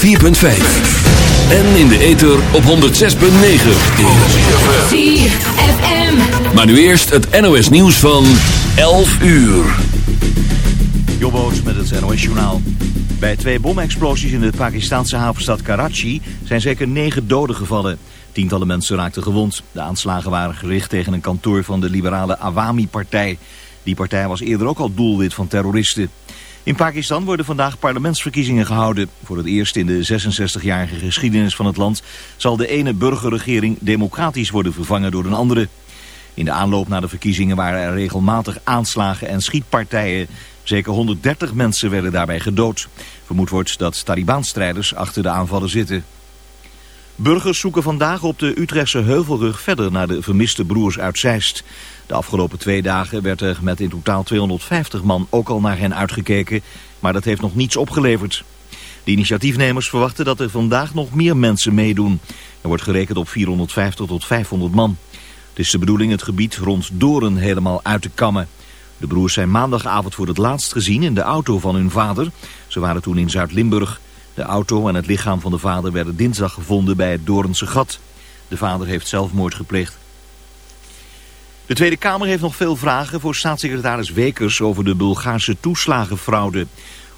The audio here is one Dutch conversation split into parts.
4.5. En in de ether op 106.9. 4FM. Maar nu eerst het NOS nieuws van 11 uur. Jobboots met het NOS journaal. Bij twee bomexplosies in de Pakistanse havenstad Karachi zijn zeker negen doden gevallen. Tientallen mensen raakten gewond. De aanslagen waren gericht tegen een kantoor van de liberale Awami-partij. Die partij was eerder ook al doelwit van terroristen. In Pakistan worden vandaag parlementsverkiezingen gehouden. Voor het eerst in de 66-jarige geschiedenis van het land zal de ene burgerregering democratisch worden vervangen door een andere. In de aanloop naar de verkiezingen waren er regelmatig aanslagen en schietpartijen. Zeker 130 mensen werden daarbij gedood. Vermoed wordt dat Taliban-strijders achter de aanvallen zitten. Burgers zoeken vandaag op de Utrechtse Heuvelrug verder naar de vermiste broers uit Zeist. De afgelopen twee dagen werd er met in totaal 250 man ook al naar hen uitgekeken, maar dat heeft nog niets opgeleverd. De initiatiefnemers verwachten dat er vandaag nog meer mensen meedoen. Er wordt gerekend op 450 tot 500 man. Het is de bedoeling het gebied rond Doren helemaal uit te kammen. De broers zijn maandagavond voor het laatst gezien in de auto van hun vader. Ze waren toen in Zuid-Limburg. De auto en het lichaam van de vader werden dinsdag gevonden bij het Doornse gat. De vader heeft zelfmoord gepleegd. De Tweede Kamer heeft nog veel vragen voor staatssecretaris Wekers over de Bulgaarse toeslagenfraude.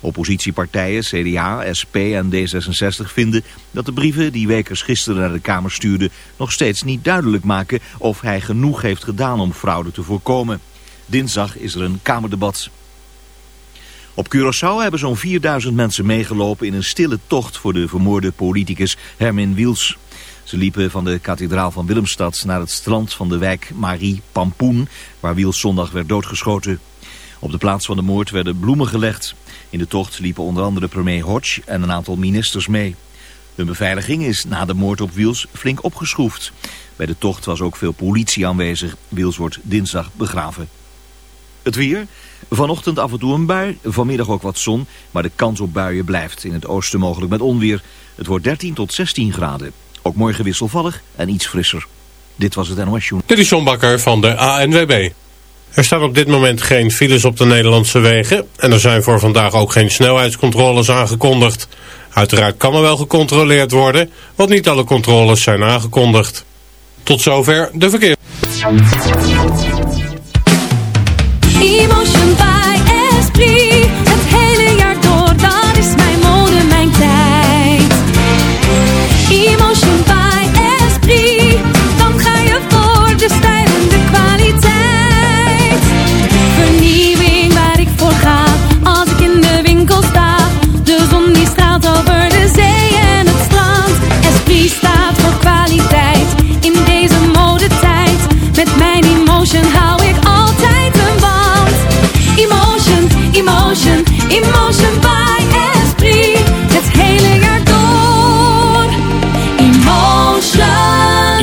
Oppositiepartijen CDA, SP en D66 vinden dat de brieven die Wekers gisteren naar de Kamer stuurde nog steeds niet duidelijk maken of hij genoeg heeft gedaan om fraude te voorkomen. Dinsdag is er een Kamerdebat. Op Curaçao hebben zo'n 4000 mensen meegelopen in een stille tocht voor de vermoorde politicus Hermin Wiels. Ze liepen van de kathedraal van Willemstad naar het strand van de wijk Marie Pampoen, waar Wiels zondag werd doodgeschoten. Op de plaats van de moord werden bloemen gelegd. In de tocht liepen onder andere premier Hodge en een aantal ministers mee. Hun beveiliging is na de moord op Wiels flink opgeschroefd. Bij de tocht was ook veel politie aanwezig. Wiels wordt dinsdag begraven. Het weer. Vanochtend af en toe een bui, vanmiddag ook wat zon, maar de kans op buien blijft. In het oosten mogelijk met onweer. Het wordt 13 tot 16 graden. Ook morgen wisselvallig en iets frisser. Dit was het NOS Joen. Dit is John Bakker van de ANWB. Er staan op dit moment geen files op de Nederlandse wegen en er zijn voor vandaag ook geen snelheidscontroles aangekondigd. Uiteraard kan er wel gecontroleerd worden, want niet alle controles zijn aangekondigd. Tot zover de verkeer.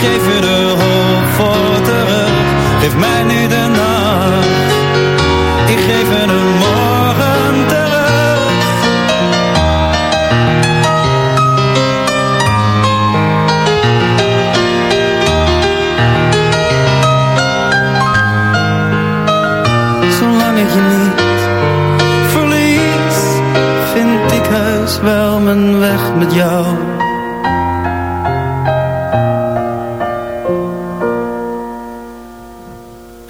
Ik geef je de hoop voor terug. Geef mij nu de nacht. Ik geef je de morgen terug. Zolang ik je niet is wel mijn weg met jou.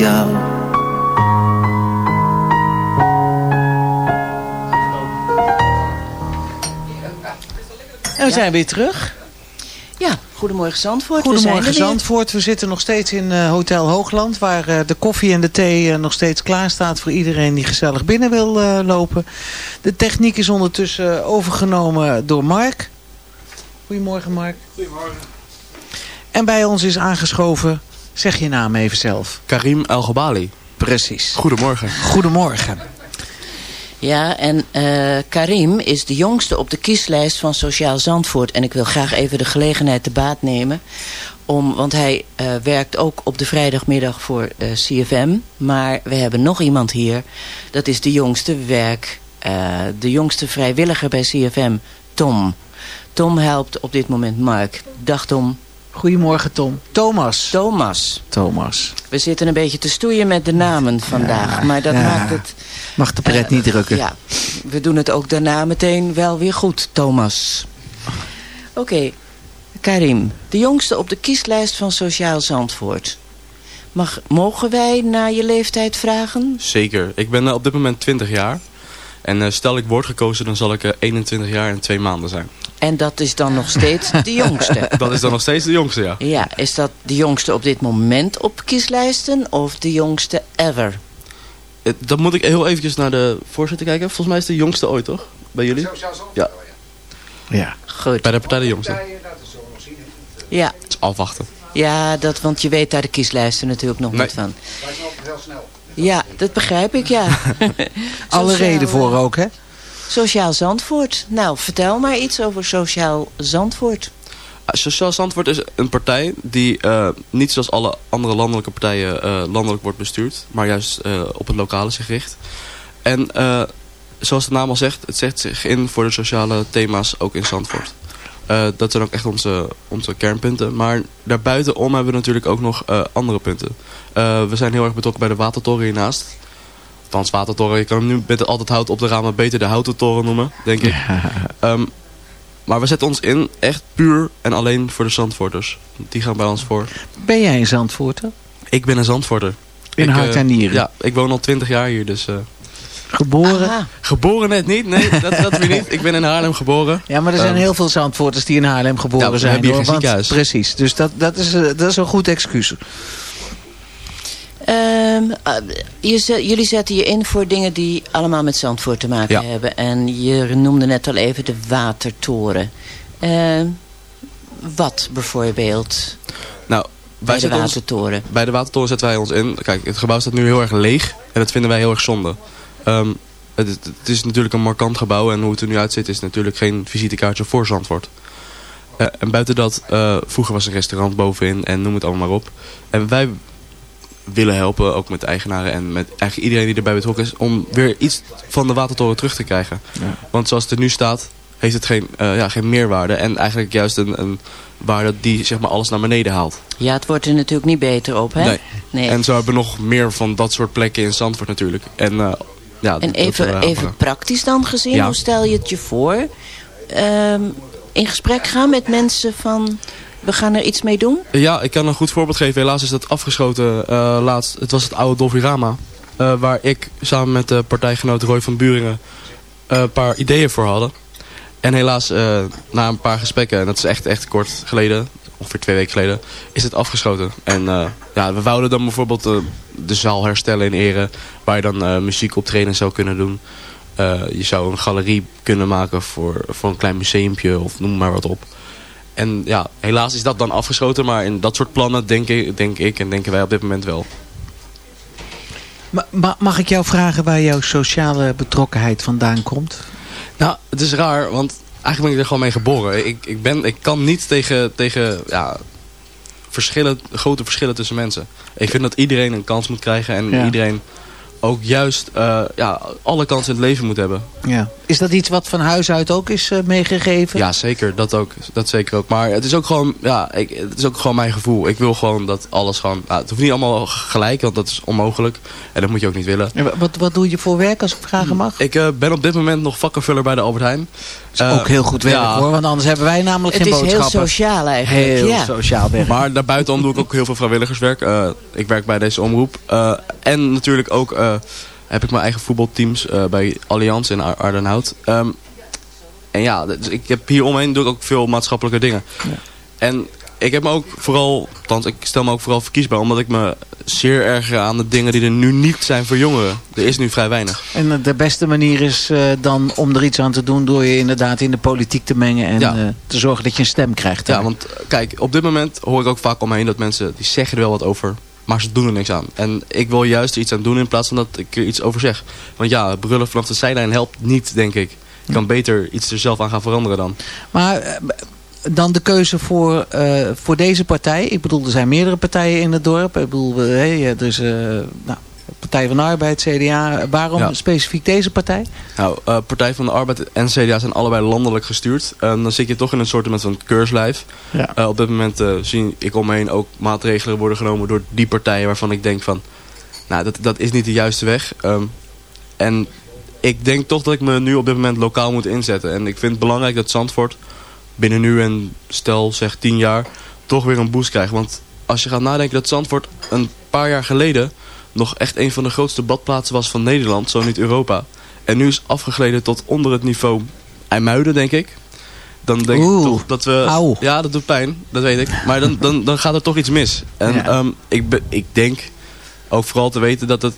jou. En we zijn weer terug. Ja, goedemorgen Zandvoort. Goedemorgen Zandvoort. We zitten nog steeds in uh, Hotel Hoogland... waar uh, de koffie en de thee uh, nog steeds klaar staat... voor iedereen die gezellig binnen wil lopen. De techniek is ondertussen overgenomen door Mark. Goedemorgen Mark. Goedemorgen. En bij ons is aangeschoven, zeg je naam even zelf. Karim El Gabali. Precies. Goedemorgen. Goedemorgen. Ja, en uh, Karim is de jongste op de kieslijst van Sociaal Zandvoort. En ik wil graag even de gelegenheid te baat nemen. Om, want hij uh, werkt ook op de vrijdagmiddag voor uh, CFM. Maar we hebben nog iemand hier. Dat is de jongste werk, de jongste vrijwilliger bij CFM, Tom. Tom helpt op dit moment Mark. Dag Tom. Goedemorgen Tom. Thomas. Thomas. Thomas. We zitten een beetje te stoeien met de namen vandaag. Ja, maar dat ja. maakt het... Mag de pret uh, niet drukken. Ja, we doen het ook daarna meteen wel weer goed, Thomas. Oké, okay. Karim. De jongste op de kieslijst van Sociaal Zandvoort. Mag, mogen wij naar je leeftijd vragen? Zeker. Ik ben uh, op dit moment 20 jaar. En uh, stel ik word gekozen, dan zal ik 21 jaar en twee maanden zijn. En dat is dan nog steeds de jongste? dat is dan nog steeds de jongste, ja. Ja, is dat de jongste op dit moment op kieslijsten of de jongste ever? Dan moet ik heel eventjes naar de voorzitter kijken. Volgens mij is de jongste ooit, toch? Bij jullie? Ja. Ja. Goed. Bij de partij de jongste. Ja. Het is afwachten. Ja, dat, want je weet daar de kieslijsten natuurlijk nog nee. niet van. Wij zijn ook heel snel. Ja, dat begrijp ik, ja. Alle reden voor ook, hè? Sociaal Zandvoort. Nou, vertel maar iets over Sociaal Zandvoort. Sociaal Zandvoort is een partij die eh, niet zoals alle andere landelijke partijen eh, landelijk wordt bestuurd. Maar juist eh, op het lokale zich richt. En eh, zoals de naam al zegt, het zet zich in voor de sociale thema's ook in Zandvoort. Eh, dat zijn ook echt onze, onze kernpunten. Maar daarbuitenom hebben we natuurlijk ook nog eh, andere punten. Eh, we zijn heel erg betrokken bij de Watertoren hiernaast. Althans, Watertoren, je kan hem nu met altijd hout op de ramen beter de Houten Toren noemen, denk ik. Ehm, maar we zetten ons in echt puur en alleen voor de Zandvoorters. Die gaan bij ons voor. Ben jij een Zandvoorter? Ik ben een Zandvoorter. In Ik, hart eh, en nieren? Ja, ik woon al twintig jaar hier, dus... eh, Geboren? Geboren net niet, nee, dat, dat weer niet. Ik ben in Haarlem geboren. Ja, maar er zijn Ehm, heel veel Zandvoorters die in Haarlem geboren Ja, we zijn. hebben hier hoor, geen want- ziekenhuis. Precies, dus dat, dat, is, eh, dat is een goed excuus. Ehm, eh, je zet- jullie zetten je in voor dingen die allemaal met Zandvoort te maken Ja. hebben. En je noemde net al even de Watertoren. Ehm, wat bijvoorbeeld? Nou, Bij de ons- Watertoren. bij de Watertoren zetten wij ons in. Kijk, het gebouw staat nu heel erg leeg. En dat vinden wij heel erg zonde. Ehm, het, het- het is natuurlijk een markant gebouw. En hoe het er nu uitziet is natuurlijk geen visitekaartje voor Zandvoort. Eh, en buiten dat, eh, vroeger was een restaurant bovenin. En noem het allemaal maar op. En wij willen helpen, ook met de eigenaren en met eigenlijk iedereen die erbij betrokken is, om weer iets van de watertoren terug te krijgen. Want zoals het er nu staat, heeft het geen, eh, ja, geen meerwaarde. En eigenlijk juist een, een waarde die zeg maar, alles naar beneden haalt. Ja, het wordt er natuurlijk niet beter op, hè? Nee. Nee. En zo hebben we nog meer van dat soort plekken in Zandvoort natuurlijk. En, eh, ja, En even, even praktisch dan gezien, Ja. hoe stel je het je voor? Ehm, in gesprek gaan met mensen van, we gaan er iets mee doen? Ja, ik kan een goed voorbeeld geven. Helaas is dat afgeschoten eh, laatst. Het was het oude Dolfirama. eh waar ik samen met de partijgenoot Roy van Buringen eh, een paar ideeën voor hadden. En helaas, na een paar gesprekken, en dat is echt, echt kort geleden, ongeveer twee weken geleden, is het afgeschoten. En ja, we wouden dan bijvoorbeeld de zaal herstellen in ere, waar je dan eh, muziek optreden zou kunnen doen. Je zou een galerie kunnen maken voor, voor een klein museumpje of noem maar wat op. En ja, helaas is dat dan afgeschoten, maar in dat soort plannen denk ik, denk ik en denken wij op dit moment wel. Ma- ma- mag ik jou vragen waar jouw sociale betrokkenheid vandaan komt? Nou, het is raar, want eigenlijk ben ik er gewoon mee geboren. Ik, ik, ben, ik kan niet tegen, tegen ja, verschillen, grote verschillen tussen mensen. Ik vind dat iedereen een kans moet krijgen en Ja. iedereen ook juist eh, ja, alle kansen in het leven moet hebben. Ja. Is dat iets wat van huis uit ook is eh, meegegeven? Ja, zeker. Dat ook. Dat zeker ook. Maar het is ook gewoon, ja, ik, het is ook gewoon mijn gevoel. Ik wil gewoon dat alles gewoon, nou, het hoeft niet allemaal gelijk, want dat is onmogelijk. En dat moet je ook niet willen. En wa- Wat, wat doe je voor werk als ik vragen mag? Ik eh, ben op dit moment nog vakkenvuller bij de Albert Heijn. is ook heel goed werk hoor, want anders hebben wij namelijk Het geen is heel boodschappen. sociaal eigenlijk, Heel ja. sociaal werk. Maar daarbuitenom doe ik ook heel veel vrijwilligerswerk. Eh, ik werk bij deze omroep. Eh, en natuurlijk ook eh, heb ik mijn eigen voetbalteams eh, bij Allianz in Ar- Ardenhout. Ehm, en ja, dus ik heb hier omheen doe ik ook veel maatschappelijke dingen. En ik heb me ook vooral, althans ik stel me ook vooral verkiesbaar, omdat ik me zeer erger aan de dingen die er nu niet zijn voor jongeren. Er is nu vrij weinig. En eh, de beste manier is eh, dan om er iets aan te doen door je inderdaad in de politiek te mengen en Ja. eh, te zorgen dat je een stem krijgt. Ja, want eh, kijk, op dit moment hoor ik ook vaak omheen dat mensen, die zeggen er wel wat over, maar ze doen er niks aan. En ik wil juist er iets aan doen in plaats van dat ik er iets over zeg. Want ja, brullen vanaf de zijlijn helpt niet, denk ik. Je kan beter iets er zelf aan gaan veranderen dan. Maar eh, dan de keuze voor, eh, voor deze partij. Ik bedoel, er zijn meerdere partijen in het dorp. Ik bedoel, eh, hey, er is eh, nou, Partij van de Arbeid, CDA. Waarom Ja. specifiek deze partij? Nou, eh, Partij van de Arbeid en CDA zijn allebei landelijk gestuurd. En dan zit je toch in een soort van keurslijf. Ja. Eh, op dit moment eh, zie ik om me heen ook maatregelen worden genomen door die partijen waarvan ik denk van... Nou, dat, dat is niet de juiste weg. Ehm, en ik denk toch dat ik me nu op dit moment lokaal moet inzetten. En ik vind het belangrijk dat Zandvoort binnen nu en stel zeg tien jaar toch weer een boost krijgt. Want als je gaat nadenken dat Zandvoort een paar jaar geleden nog echt een van de grootste badplaatsen was van Nederland, zo niet Europa. En nu is afgegleden tot onder het niveau IJmuiden, denk ik. Dan denk Oeh, ik toch dat we... Ja, dat doet pijn, dat weet ik. Maar dan, dan, dan gaat er toch iets mis. En Ja. ehm, ik, be- ik denk ook vooral te weten dat het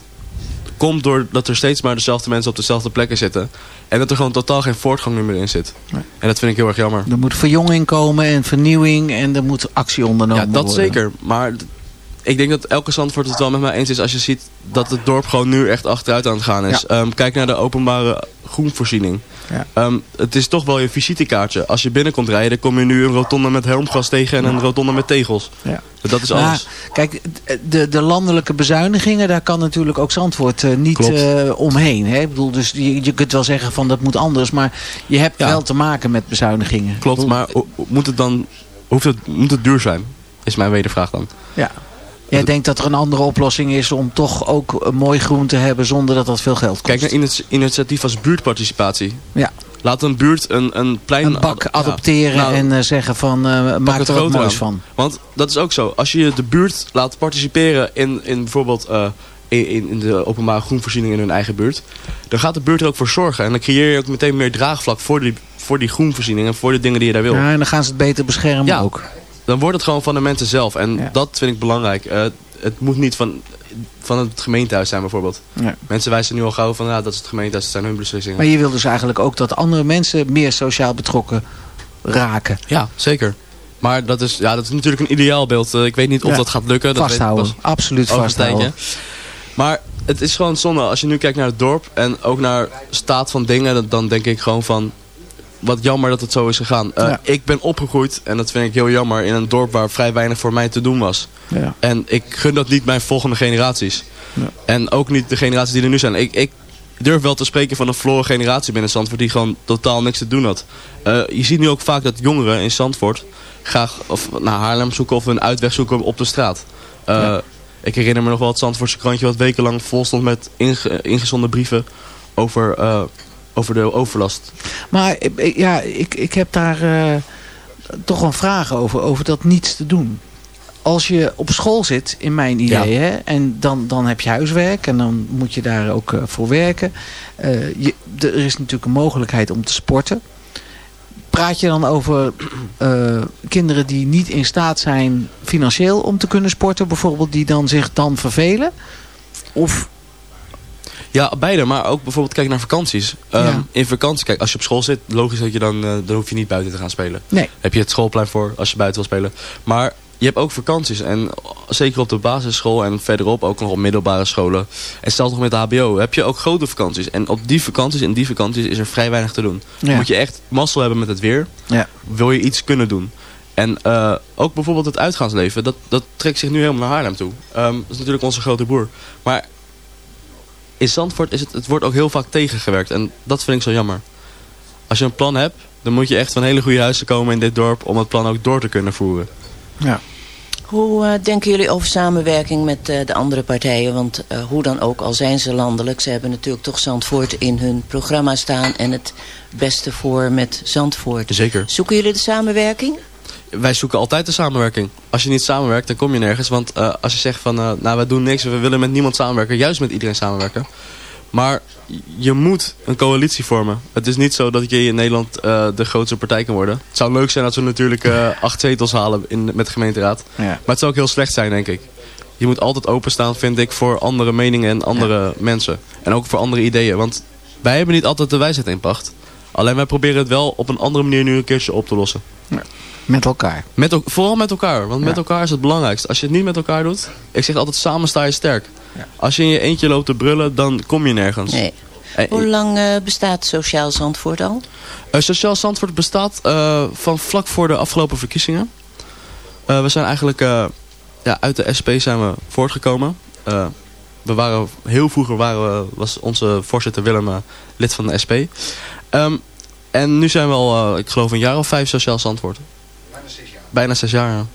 komt doordat er steeds maar dezelfde mensen op dezelfde plekken zitten. En dat er gewoon totaal geen voortgang meer in zit. En dat vind ik heel erg jammer. Er moet verjonging komen en vernieuwing en er moet actie ondernomen Ja, dat worden. zeker. Maar ik denk dat elke Zandvoort het wel met mij eens is als je ziet dat het dorp gewoon nu echt achteruit aan het gaan is. Ja. Ehm, kijk naar de openbare groenvoorziening. Ja. Ehm, het is toch wel je visitekaartje. Als je binnenkomt rijden, kom je nu een rotonde met helmgras tegen en een rotonde met tegels. Ja. Dat is alles. kijk, de, de landelijke bezuinigingen, daar kan natuurlijk ook Zandvoort eh, niet eh, omheen. Hè? Ik bedoel, dus je, je kunt wel zeggen van dat moet anders, maar je hebt Ja. wel te maken met bezuinigingen. Klopt, maar moet het dan hoeft het, moet het duur zijn? Is mijn wedervraag dan. Ja. Jij denkt dat er een andere oplossing is om toch ook een mooi groen te hebben zonder dat dat veel geld kost. Kijk naar initia- initiatief als buurtparticipatie. Ja. Laat een buurt een, een plein... Een bak adopteren Nou, en eh, zeggen van eh, maak het er wat moois aan. van. Want dat is ook zo. Als je de buurt laat participeren in, in bijvoorbeeld eh, in, in in de openbare groenvoorziening in hun eigen buurt. Dan gaat de buurt er ook voor zorgen. En dan creëer je ook meteen meer draagvlak voor die, voor die groenvoorziening en voor de dingen die je daar wil. Ja, en dan gaan ze het beter beschermen Ja. ook. Dan wordt het gewoon van de mensen zelf. En dat vind ik belangrijk. Eh, het moet niet van, van het gemeentehuis zijn bijvoorbeeld. Ja. Mensen wijzen nu al gauw van ja, dat is het gemeentehuis, dat zijn hun beslissingen. Maar je wil dus eigenlijk ook dat andere mensen meer sociaal betrokken raken. Ja, zeker. Maar dat is, ja, dat is natuurlijk een ideaalbeeld. Eh, ik weet niet of Ja. dat gaat lukken. Dat Vasthouden. weet ik Absoluut vasthouden. Maar het is gewoon zonde. Als je nu kijkt naar het dorp en ook naar staat van dingen, dan denk ik gewoon van... Wat jammer dat het zo is gegaan. Eh, Ja. Ik ben opgegroeid, en dat vind ik heel jammer, in een dorp waar vrij weinig voor mij te doen was. Ja. En ik gun dat niet mijn volgende generaties. Ja. En ook niet de generaties die er nu zijn. Ik, ik durf wel te spreken van een verloren generatie binnen Zandvoort die gewoon totaal niks te doen had. Eh, je ziet nu ook vaak dat jongeren in Zandvoort graag of naar Haarlem zoeken of een uitweg zoeken op de straat. Eh. Ik herinner me nog wel het Zandvoortse krantje wat wekenlang vol stond met inge ingezonden brieven over, over de overlast. Maar eh, eh, ja, ik, ik heb daar eh, toch een vraag over, over dat niets te doen. Als je op school zit, in mijn idee, Ja. hè, en dan, dan heb je huiswerk en dan moet je daar ook voor werken. Je, er is natuurlijk een mogelijkheid om te sporten. Praat je dan over kinderen die niet in staat zijn financieel om te kunnen sporten, bijvoorbeeld, die dan zich dan vervelen? Of Ja, beide. Maar ook bijvoorbeeld kijk naar vakanties. Ehm, Ja. In vakantie, kijk, als je op school zit, logisch dat je dan, eh, dan hoef je niet buiten te gaan spelen. Nee. Heb je het schoolplein voor als je buiten wil spelen. Maar je hebt ook vakanties. En zeker op de basisschool en verderop ook nog op middelbare scholen. En zelfs nog met de hbo heb je ook grote vakanties. En op die vakanties en die vakanties is er vrij weinig te doen. Ja. Moet je echt mazzel hebben met het weer. Ja. Wil je iets kunnen doen. En eh, ook bijvoorbeeld het uitgaansleven, dat, dat trekt zich nu helemaal naar Haarlem toe. Ehm, dat is natuurlijk onze grote broer. Maar in Zandvoort is het, het wordt ook heel vaak tegengewerkt. En dat vind ik zo jammer. Als je een plan hebt, dan moet je echt van hele goede huizen komen in dit dorp... om het plan ook door te kunnen voeren. Ja. Hoe eh, denken jullie over samenwerking met eh, de andere partijen? Want eh, hoe dan ook, al zijn ze landelijk... ze hebben natuurlijk toch Zandvoort in hun programma staan... en het beste voor met Zandvoort. Zeker. Zoeken jullie de samenwerking? Wij zoeken altijd de samenwerking. Als je niet samenwerkt, dan kom je nergens. Want eh, als je zegt van, eh, nou wij doen niks, we willen met niemand samenwerken. Juist met iedereen samenwerken. Maar je moet een coalitie vormen. Het is niet zo dat je in Nederland eh, de grootste partij kan worden. Het zou leuk zijn als we natuurlijk acht zetels halen in, met de gemeenteraad. Ja. Maar het zou ook heel slecht zijn, denk ik. Je moet altijd openstaan, vind ik, voor andere meningen en andere mensen. En ook voor andere ideeën. Want wij hebben niet altijd de wijsheid in pacht. Alleen wij proberen het wel op een andere manier nu een keertje op te lossen. Met elkaar. Met, ook- vooral met elkaar, want met elkaar is het belangrijkste. Als je het niet met elkaar doet, ik zeg altijd samen sta je sterk. Als je in je eentje loopt te brullen, dan kom je nergens. Nee. Hoe lang eh, bestaat Sociaal Zandvoort al? eh, Sociaal Zandvoort bestaat eh, van vlak voor de afgelopen verkiezingen. Eh, we zijn eigenlijk eh, ja, uit de SP zijn we voortgekomen. Eh, we waren, heel vroeger waren we, was onze voorzitter Willem lid van de SP. Ehm, en nu zijn we al, eh, ik geloof een jaar of vijf Sociaal Zandvoort. Bijna zes jaar.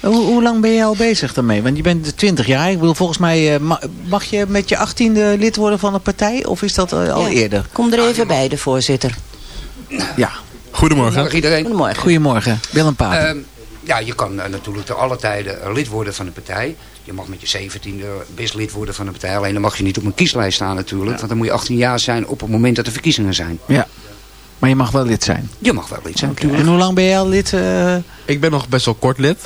Hoe, hoe lang ben je al bezig daarmee? Want je bent 20 jaar. Ik bedoel, volgens mij eh, ma- mag je met je 18e lid worden van een partij? Of is dat eh, al Ja. eerder? Kom er even bij, de voorzitter. Ja. Goedemorgen iedereen. Goedemorgen. Goedemorgen. Willem Paap. Ehm, ja, je kan eh, natuurlijk te alle tijden lid worden van een partij. Je mag met je 17e best lid worden van een partij. Alleen dan mag je niet op een kieslijst staan natuurlijk. Want dan moet je 18 jaar zijn op het moment dat er verkiezingen zijn. ja. Maar je mag wel lid zijn. Je mag wel lid zijn. En hoe lang ben je al lid? eh? Ik ben nog best wel kort lid.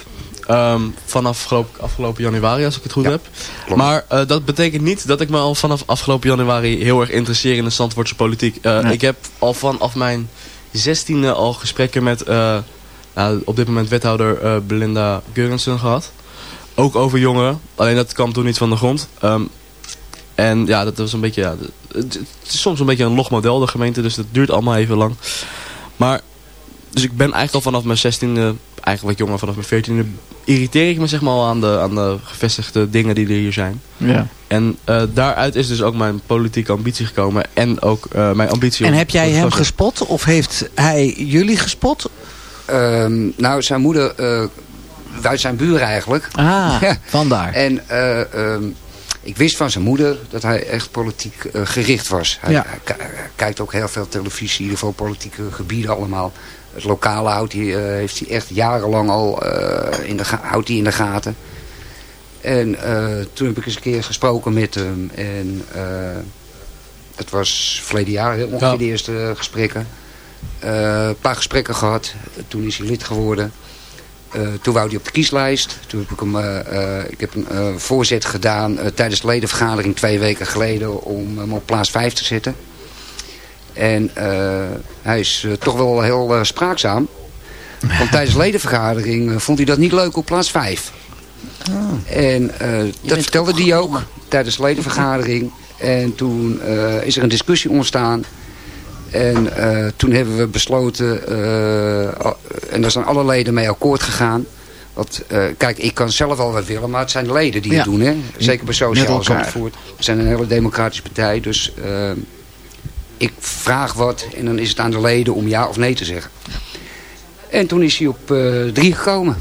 Ehm, vanaf afgelopen, afgelopen januari, als ik het goed heb. Maar eh, dat betekent niet dat ik me al vanaf afgelopen januari heel erg interesseer in de Zandvoortse politiek. Eh, Nee. Ik heb al vanaf mijn zestiende al gesprekken met eh, nou, op dit moment wethouder eh, Belinda Geurensen gehad. Ook over jongeren. Alleen dat kwam toen niet van de grond. Ehm, En ja, dat was een beetje, ja, het, is soms een beetje een log model, de gemeente, dus dat duurt allemaal even lang. Maar, dus ik ben eigenlijk al vanaf mijn 16e, eigenlijk wat jonger, vanaf mijn 14e, irriteer ik me zeg maar al aan de, aan de gevestigde dingen die er hier zijn. Ja. En eh, daaruit is dus ook mijn politieke ambitie gekomen en ook eh, mijn ambitie En om- heb jij om- hem gespot of heeft hij jullie gespot? Ehm, nou, zijn moeder, eh, wij zijn buren eigenlijk. Ah, Ja. vandaar. En eh, ehm, ik wist van zijn moeder dat hij echt politiek eh, gericht was. Hij, Ja. hij ki- hij kijkt ook heel veel televisie, in ieder geval politieke gebieden allemaal. Het lokale houdt hij, eh, heeft hij echt jarenlang al eh, in de houdt hij in de gaten. En toen heb ik eens een keer gesproken met hem. En het was verleden jaar ongeveer Ja. de eerste gesprekken. Een paar gesprekken gehad. Toen is hij lid geworden. Eh, toen wou hij op de kieslijst. Toen heb ik hem, eh, eh, ik heb een voorzet gedaan tijdens de ledenvergadering twee weken geleden om hem op plaats 5 te zetten. En hij is toch wel heel spraakzaam. Want tijdens de ledenvergadering vond hij dat niet leuk op plaats 5. En dat vertelde hij ook tijdens de ledenvergadering. En toen is er een discussie ontstaan. En eh, toen hebben we besloten, eh, al- en daar zijn alle leden mee akkoord gegaan. Want, eh, kijk, ik kan zelf wel wat willen, maar het zijn de leden die Ja. het doen. Hè? Zeker bij Met Sociaal elkaar. Zandvoort. We zijn een hele democratische partij, dus ik vraag wat en dan is het aan de leden om ja of nee te zeggen. En toen is hij op eh, drie gekomen.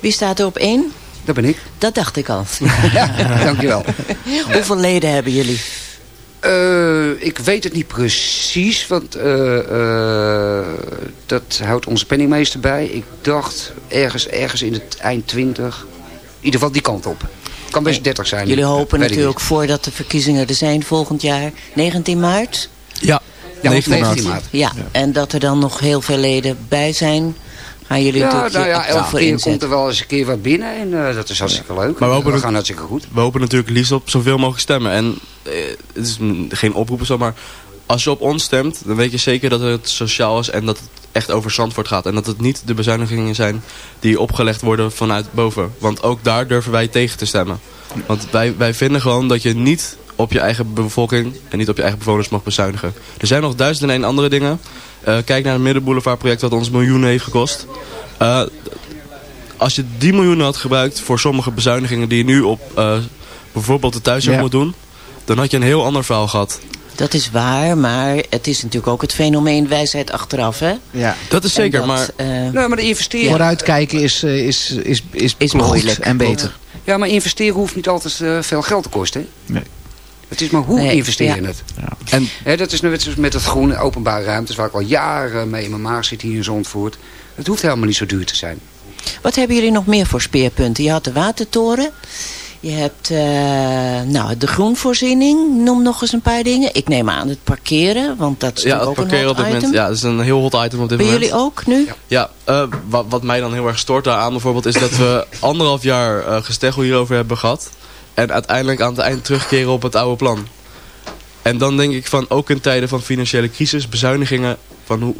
Wie staat er op één? Dat ben ik. Dat dacht ik al. Ja, dankjewel. Hoeveel leden hebben jullie? Eh, ik weet het niet precies, want eh, eh, dat houdt onze penningmeester bij. Ik dacht ergens, ergens in het eind 20. In ieder geval die kant op. Het kan best 30 zijn. Jullie hopen natuurlijk voordat de verkiezingen er zijn volgend jaar. 19 maart? Ja, Ja, 19 maart. 19 maart. Ja, en dat er dan nog heel veel leden bij zijn. Gaan jullie Ja, natuurlijk nou ja, actief elke voor keer komt er wel eens een keer wat binnen en eh, dat is hartstikke leuk. Maar we hopen we gaan hartstikke goed. We hopen natuurlijk liefst op zoveel mogelijk stemmen. En eh, het is geen oproep of zo, maar als je op ons stemt, dan weet je zeker dat het sociaal is en dat het echt over Zandvoort gaat. En dat het niet de bezuinigingen zijn die opgelegd worden vanuit boven. Want ook daar durven wij tegen te stemmen. Want wij, wij vinden gewoon dat je niet op je eigen bevolking en niet op je eigen bewoners mag bezuinigen. Er zijn nog duizenden en andere dingen. Eh, kijk naar het Middenboulevard project wat ons miljoenen heeft gekost. Eh, als je die miljoenen had gebruikt voor sommige bezuinigingen die je nu op eh, bijvoorbeeld de thuiszorg Ja. moet doen, dan had je een heel ander verhaal gehad. Dat is waar, maar het is natuurlijk ook het fenomeen wijsheid achteraf, hè? Ja. Dat is zeker, dat, maar Nou, maar de investeren, Vooruitkijken is, is, is, is, Is moeilijk. en beter. ja, maar investeren hoeft niet altijd veel geld te kosten. hè? Nee. Het is maar hoe Nee, investeer je ja. het. En Hè, dat is net zoals met het groene openbare ruimtes waar ik al jaren mee in mijn maag zit hier in Zandvoort. Het hoeft helemaal niet zo duur te zijn. Wat hebben jullie nog meer voor speerpunten? Je had de watertoren. Je hebt eh, nou, de groenvoorziening. Noem nog eens een paar dingen. Ik neem aan het parkeren, want dat is ja, ook parkeren een op hot dit item. moment, ja, dat is een heel hot item op dit Bij moment. jullie ook nu? Ja, eh, wat, wat mij dan heel erg stoort daaraan bijvoorbeeld is dat we anderhalf jaar eh gesteggel hierover hebben gehad. En uiteindelijk aan het eind terugkeren op het oude plan. En dan denk ik van, ook in tijden van financiële crisis, bezuinigingen, van hoe,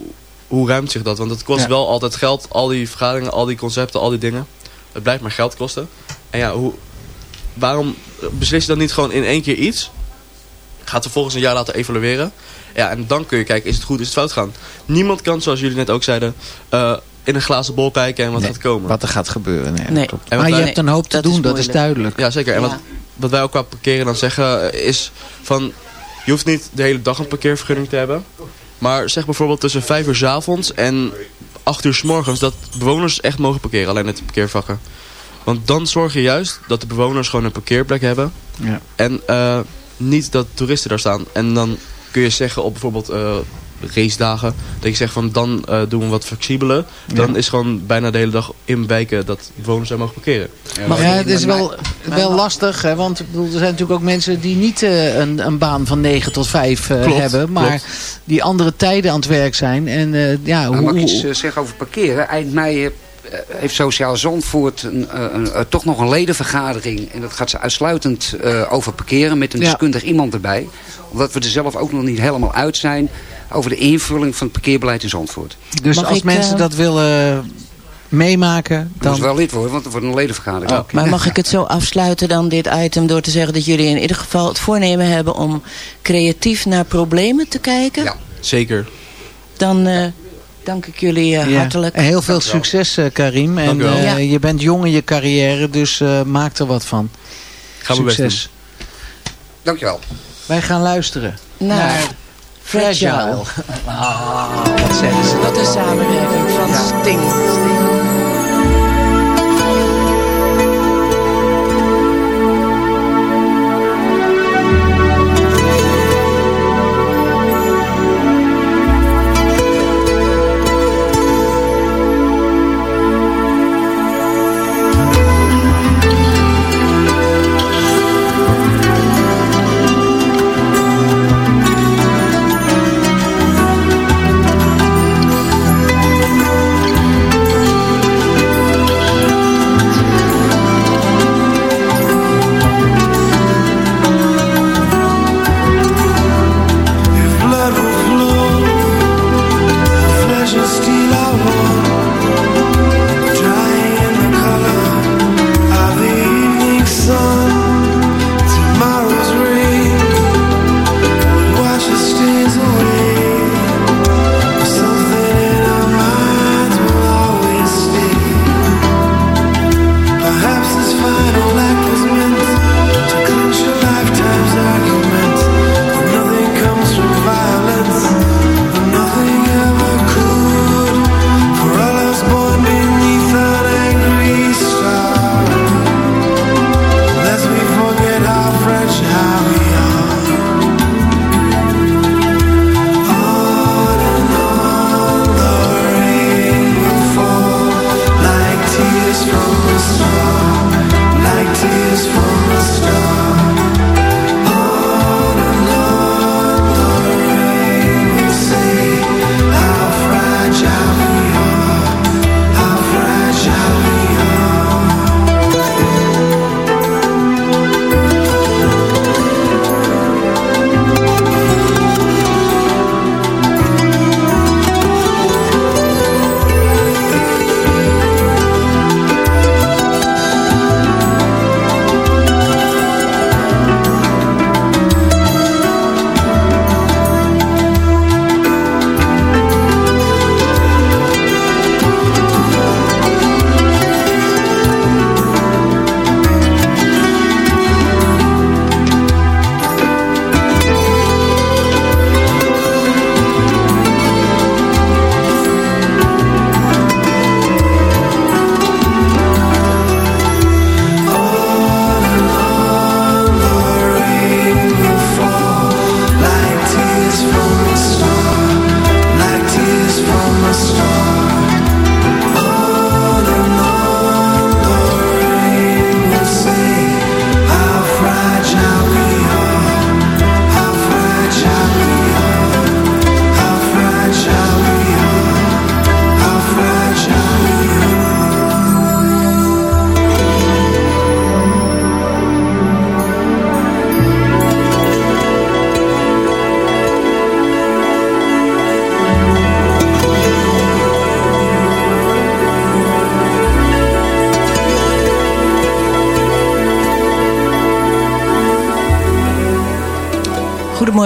hoe ruimt zich dat? Want het kost Ja. wel altijd geld, al die vergaderingen, al die concepten, al die dingen. Het blijft maar geld kosten. En ja, hoe, waarom beslis je dan niet gewoon in één keer iets? Gaat vervolgens een jaar later evalueren. Ja, en dan kun je kijken, is het goed, is het fout gaan. Niemand kan, zoals jullie net ook zeiden, eh, in een glazen bol kijken en wat Nee, gaat komen. Wat er gaat gebeuren. Nee, dat Nee. klopt. En Maar wat je hebt een hoop te dat is doen, dat is duidelijk. Ja, zeker. En Ja. wat, wat wij ook qua parkeren dan zeggen eh, is van... Je hoeft niet de hele dag een parkeervergunning te hebben. Maar zeg bijvoorbeeld tussen 5 uur 's avonds en 8 uur 's morgens... dat bewoners echt mogen parkeren, alleen met de parkeervakken. Want dan zorg je juist dat de bewoners gewoon een parkeerplek hebben. Ja. En eh, niet dat toeristen daar staan. En dan kun je zeggen op bijvoorbeeld eh racedagen... dat je zegt van dan eh, doen we wat flexibeler. Dan is gewoon bijna de hele dag in wijken dat bewoners daar mogen parkeren. Maar ja, het is wel, wel lastig, hè, want ik bedoel, er zijn natuurlijk ook mensen die niet eh, een, een baan van 9 tot 5 eh, Klopt, hebben, maar klopt. die andere tijden aan het werk zijn. En eh, ja, hoe, mag ik iets hoe- zeggen over parkeren? Eind mei heeft Sociaal Zandvoort een, eh, een, toch nog een ledenvergadering. En dat gaat ze uitsluitend eh, over parkeren met een Ja. deskundig iemand erbij. Omdat we er zelf ook nog niet helemaal uit zijn over de invulling van het parkeerbeleid in Zandvoort. dus Mag als ik, mensen eh, dat willen meemaken, dan... moest wel lid worden, want er wordt een ledenvergadering. Oh, maar mag ik het zo afsluiten dan, dit item, door te zeggen dat jullie in ieder geval het voornemen hebben om creatief naar problemen te kijken? Ja. Zeker. Dan eh, dank ik jullie eh, Ja. hartelijk. En Heel veel succes, eh, Karim. En Dank u wel. eh, Ja. je bent jong in je carrière, dus eh, maak er wat van. Gaan we best Succes. Dankjewel. Wij gaan luisteren Naar naar Fragile. Ah, wat zeggen ze. Wat een samenwerking van Sting.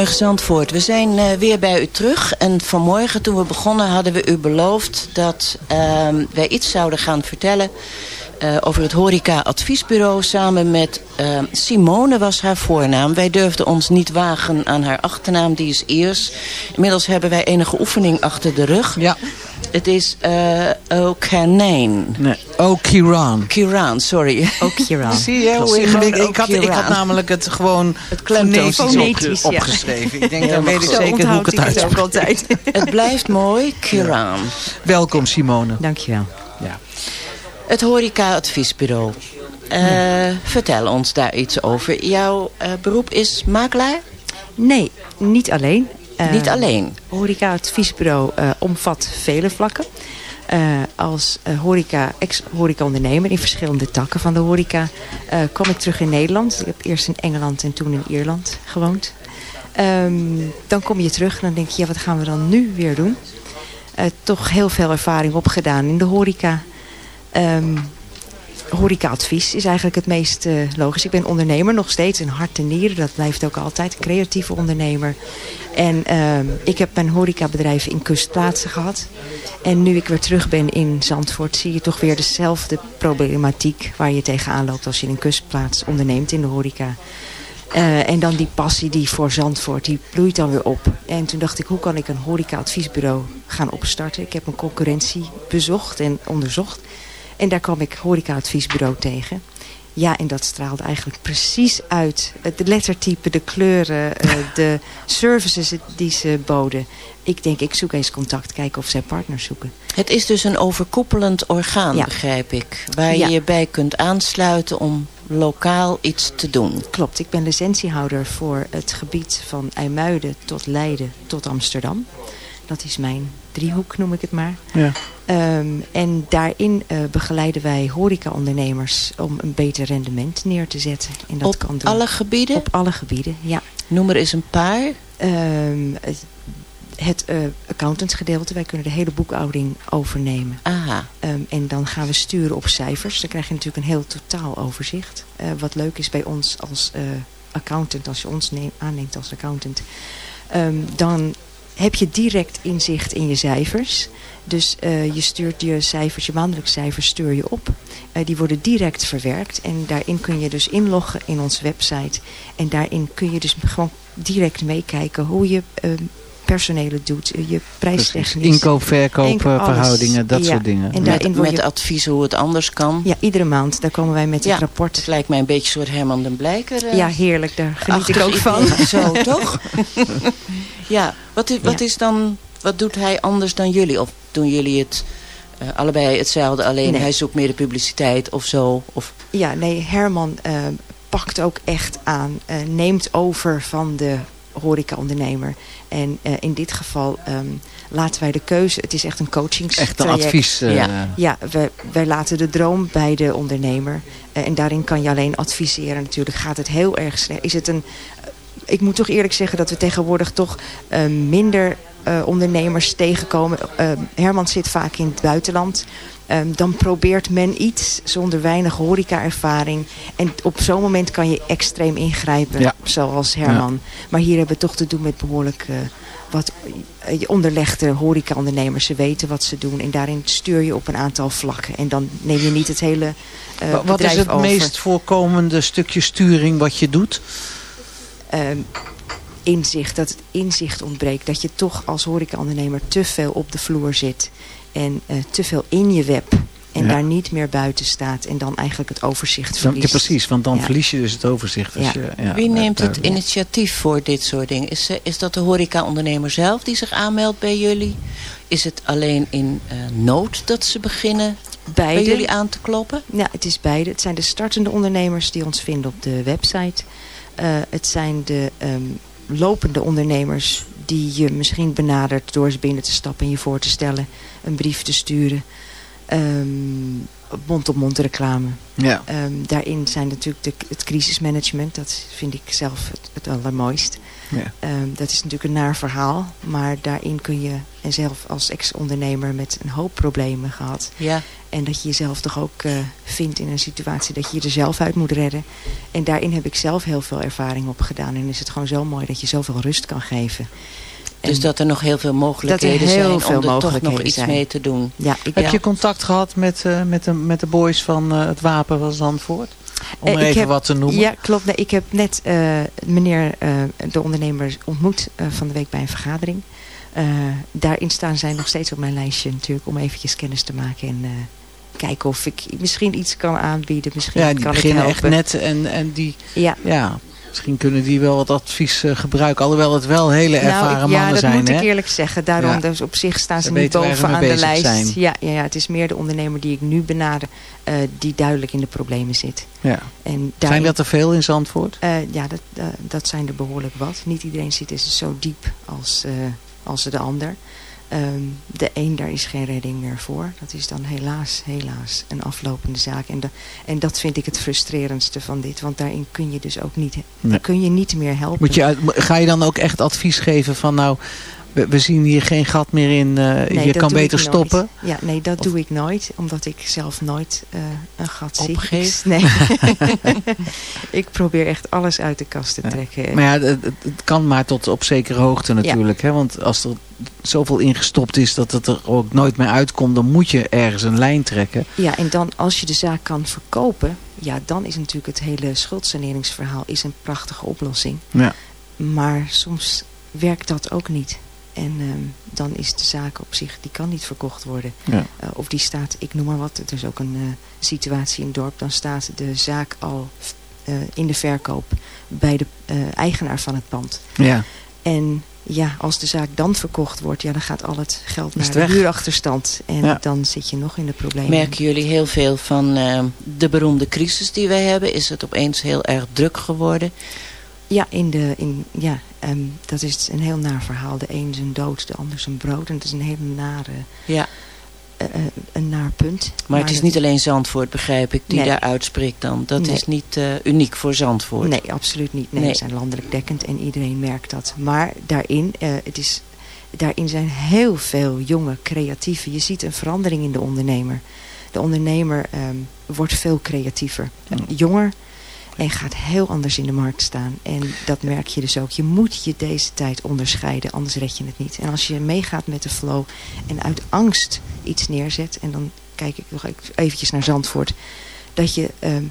Goedemorgen Zandvoort. We zijn eh, weer bij u terug. En vanmorgen toen we begonnen hadden we u beloofd dat ehm, wij iets zouden gaan vertellen eh, over het Horeca Adviesbureau. Samen met ehm, Simone was haar voornaam. Wij durfden ons niet wagen aan haar achternaam, die is Iers. Inmiddels hebben wij enige oefening achter de rug. Ja. Het is uh, O'Canaan. Nee. Oh, Kiran. Kiran, sorry. Kiran. Zie je hoe Simone ingewikkeld? Ik had, ik had O'Kiran. namelijk het gewoon Het fonetisch op- ja. opgeschreven. Ik denk, Ja, dan maar weet ik zeker hoe ik het hij het ook uitspreek. altijd. Het blijft mooi, Kiran. Welkom Simone. Dankjewel. Ja. Het Horeca Adviesbureau. Eh, Vertel ons daar iets over. Jouw eh, beroep is makelaar? Nee, niet alleen. Eh, Niet alleen. Horeca Adviesbureau eh, omvat vele vlakken. Eh, als eh, horeca, ex-horeca ondernemer in verschillende takken van de horeca eh, kwam ik terug in Nederland. Ik heb eerst in Engeland en toen in Ierland gewoond. Ehm, dan kom je terug en dan denk je, ja, wat gaan we dan nu weer doen? Toch heel veel ervaring opgedaan in de horeca. Ehm horecaadvies is eigenlijk het meest eh, logisch. Ik ben ondernemer, nog steeds een hart en nieren. Dat blijft ook altijd, een creatieve ondernemer. En ehm, ik heb mijn horecabedrijf in kustplaatsen gehad. En nu ik weer terug ben in Zandvoort... zie je toch weer dezelfde problematiek... waar je tegenaan loopt als je in een kustplaats onderneemt in de horeca. Eh, en dan die passie die voor Zandvoort, die bloeit dan weer op. En toen dacht ik, hoe kan ik een horeca-adviesbureau gaan opstarten? Ik heb een concurrentie bezocht en onderzocht. En daar kwam ik horeca-adviesbureau tegen. Ja, en dat straalde eigenlijk precies uit. Het lettertype, de kleuren, eh, de services die ze boden. Ik denk, ik zoek eens contact, kijken of zij partners zoeken. Het is dus een overkoepelend orgaan, Ja. begrijp ik. Waar Ja. je je bij kunt aansluiten om lokaal iets te doen. Klopt, ik ben licentiehouder voor het gebied van IJmuiden tot Leiden tot Amsterdam. Dat is mijn driehoek, noem ik het maar. Ja. Ehm, en daarin eh, begeleiden wij horecaondernemers om een beter rendement neer te zetten. En dat Op kan door- alle gebieden? Op alle gebieden, ja. Noem er eens een paar. Ehm, het het eh, accountantsgedeelte, wij kunnen de hele boekhouding overnemen. Aha. Ehm, en dan gaan we sturen op cijfers. Dan krijg je natuurlijk een heel totaal overzicht. Eh, wat leuk is bij ons als eh, accountant, als je ons neem- aanneemt als accountant. ehm, dan heb je direct inzicht in je cijfers. Dus eh, je stuurt je cijfers, je maandelijkse cijfers stuur je op. Eh, die worden direct verwerkt. En daarin kun je dus inloggen in onze website. En daarin kun je dus gewoon direct meekijken hoe je personeel het doet. Je prijstechnisch. Inkoop, verkoop, Inkoop, verhoudingen, dat Ja. soort dingen. En Met, daarin met je... adviezen hoe het anders kan. Ja, iedere maand. Daar komen wij met Ja, het rapport. Het lijkt mij een beetje soort Herman den Blijker. eh, Ja, heerlijk. Daar geniet ik ook van. Zo, toch? ja, wat is, wat Ja. is dan... Wat doet hij anders dan jullie? Of doen jullie het eh, allebei hetzelfde, alleen Nee. hij zoekt meer de publiciteit of zo? Of, Ja, nee, Herman eh, pakt ook echt aan. eh, neemt over van de horecaondernemer. En eh, in dit geval ehm, laten wij de keuze... Het is echt een coachingstraject. Echt een advies. eh, Ja. Ja, wij, wij laten de droom bij de ondernemer. Eh, en daarin kan je alleen adviseren. Natuurlijk gaat het heel erg slecht. Is het een... ik moet toch eerlijk zeggen dat we tegenwoordig toch eh, minder eh, ondernemers tegenkomen. Eh, Herman zit vaak in het buitenland. Ehm, dan probeert men iets zonder weinig horeca-ervaring. En op zo'n moment kan je extreem ingrijpen, Ja. zoals Herman. Maar hier hebben we toch te doen met behoorlijk eh, wat je onderlegde horeca-ondernemers. Ze weten wat ze doen en daarin stuur je op een aantal vlakken. En dan neem je niet het hele eh Wa- wat is het over. meest voorkomende stukje sturing wat je doet? Ehm, inzicht, dat het inzicht ontbreekt. Dat je toch als horecaondernemer te veel op de vloer zit. En eh, te veel in je web. En Ja. daar niet meer buiten staat. En dan eigenlijk het overzicht verliest. ja, precies, want dan Ja. verlies je dus het overzicht. Als Ja. je, ja, Wie neemt het initiatief voor dit soort dingen? Is, eh, is dat de horeca-ondernemer zelf die zich aanmeldt bij jullie? Is het alleen in eh, nood dat ze beginnen Beide. bij jullie aan te kloppen? Ja, het is beide. Het zijn de startende ondernemers die ons vinden op de website. Eh, het zijn de ehm, lopende ondernemers die je misschien benadert door eens binnen te stappen en je voor te stellen. Een brief te sturen. Ehm, mond-op-mond reclame. Ja. Ehm, daarin zijn natuurlijk de, het crisismanagement. Dat vind ik zelf het, het allermooist. Ja. Ehm, dat is natuurlijk een naar verhaal. Maar daarin kun je, en zelf als ex-ondernemer met een hoop problemen gehad. Ja. En dat je jezelf toch ook eh, vindt in een situatie dat je je er zelf uit moet redden. En daarin heb ik zelf heel veel ervaring op gedaan. En is het gewoon zo mooi dat je zoveel rust kan geven. Dus dat er nog heel veel mogelijkheden dat er heel zijn veel om er toch nog iets zijn. mee te doen. Ja, ik Heb ja. je contact gehad met, eh, met, de, met de boys van eh, het Wapen van Zandvoort? Om Eh, ik even heb- wat te noemen. Ja, klopt. Ik heb net eh, meneer eh, de ondernemer ontmoet van de week bij een vergadering. Daarin staan zij nog steeds op mijn lijstje natuurlijk om eventjes kennis te maken en kijken of ik misschien iets kan aanbieden. Misschien Ja, die kan beginnen ik echt helpen. net en, en die, Ja. ja, misschien kunnen die wel wat advies eh, gebruiken. Alhoewel het wel hele ervaren nou, ik, ja, mannen dat zijn. moet ik eerlijk zeggen. Daarom, Ja. dus op zich staan ze, Ze niet bovenaan de lijst. zijn. Ja, ja, ja, het is meer de ondernemer die ik nu benader, eh, die duidelijk in de problemen zit. Ja. En Zijn dat er veel in Zandvoort? Eh, ja, dat, dat zijn er behoorlijk wat. Niet iedereen zit is zo diep als, als de ander. Ehm, de een, daar is geen redding meer voor. Dat is dan helaas, helaas een aflopende zaak. En, de, en dat vind ik het frustrerendste van dit. Want daarin kun je dus ook niet, Nee. kun je niet meer helpen. Moet je ga je dan ook echt advies geven van nou, we, we zien hier geen gat meer in. eh, Nee, je kan beter stoppen. Ja, nee, dat doe ik nooit. Omdat ik zelf nooit eh, een gat zie. Opgeef? Ik- Nee. ik probeer echt alles uit de kast te trekken. Maar ja, het, het- het kan maar tot op zekere hoogte natuurlijk. Hè? Want als er zoveel ingestopt is dat het er ook nooit meer uitkomt... dan moet je ergens een lijn trekken. Ja, en dan als je de zaak kan verkopen... ja, dan is natuurlijk het hele schuldsaneringsverhaal is een prachtige oplossing. Ja. Maar soms werkt dat ook niet. En ehm, dan is de zaak op zich, die kan niet verkocht worden. Ja. Eh, of die staat, ik noem maar wat, er is ook een eh, situatie in het dorp... dan staat de zaak al eh, in de verkoop bij de eh, eigenaar van het pand. Ja. En ja, als de zaak dan verkocht wordt, ja, dan gaat al het geld naar het de huurachterstand. En Ja. dan zit je nog in de problemen. Merken jullie heel veel van eh, de beroemde crisis die wij hebben? Is het opeens heel erg druk geworden? Ja, in de, in, ja ehm, dat is een heel naar verhaal. De een zijn dood, de ander zijn brood. En het is een hele nare, Ja. eh, eh, een naar punt. Maar het is dat- niet alleen Zandvoort, begrijp ik, die Nee. daar uitspreekt dan. Dat Nee. is niet eh, uniek voor Zandvoort. Nee, absoluut niet. Nee, Nee. we zijn landelijk dekkend en iedereen merkt dat. Maar daarin, het is, daarin zijn heel veel jonge creatieven. Je ziet een verandering in de ondernemer. De ondernemer ehm, wordt veel creatiever. Jonger en gaat heel anders in de markt staan. En dat merk je dus ook. Je moet je deze tijd onderscheiden, anders red je het niet. En als je meegaat met de flow en uit angst iets neerzet... en dan kijk ik nog eventjes naar Zandvoort... dat je ehm,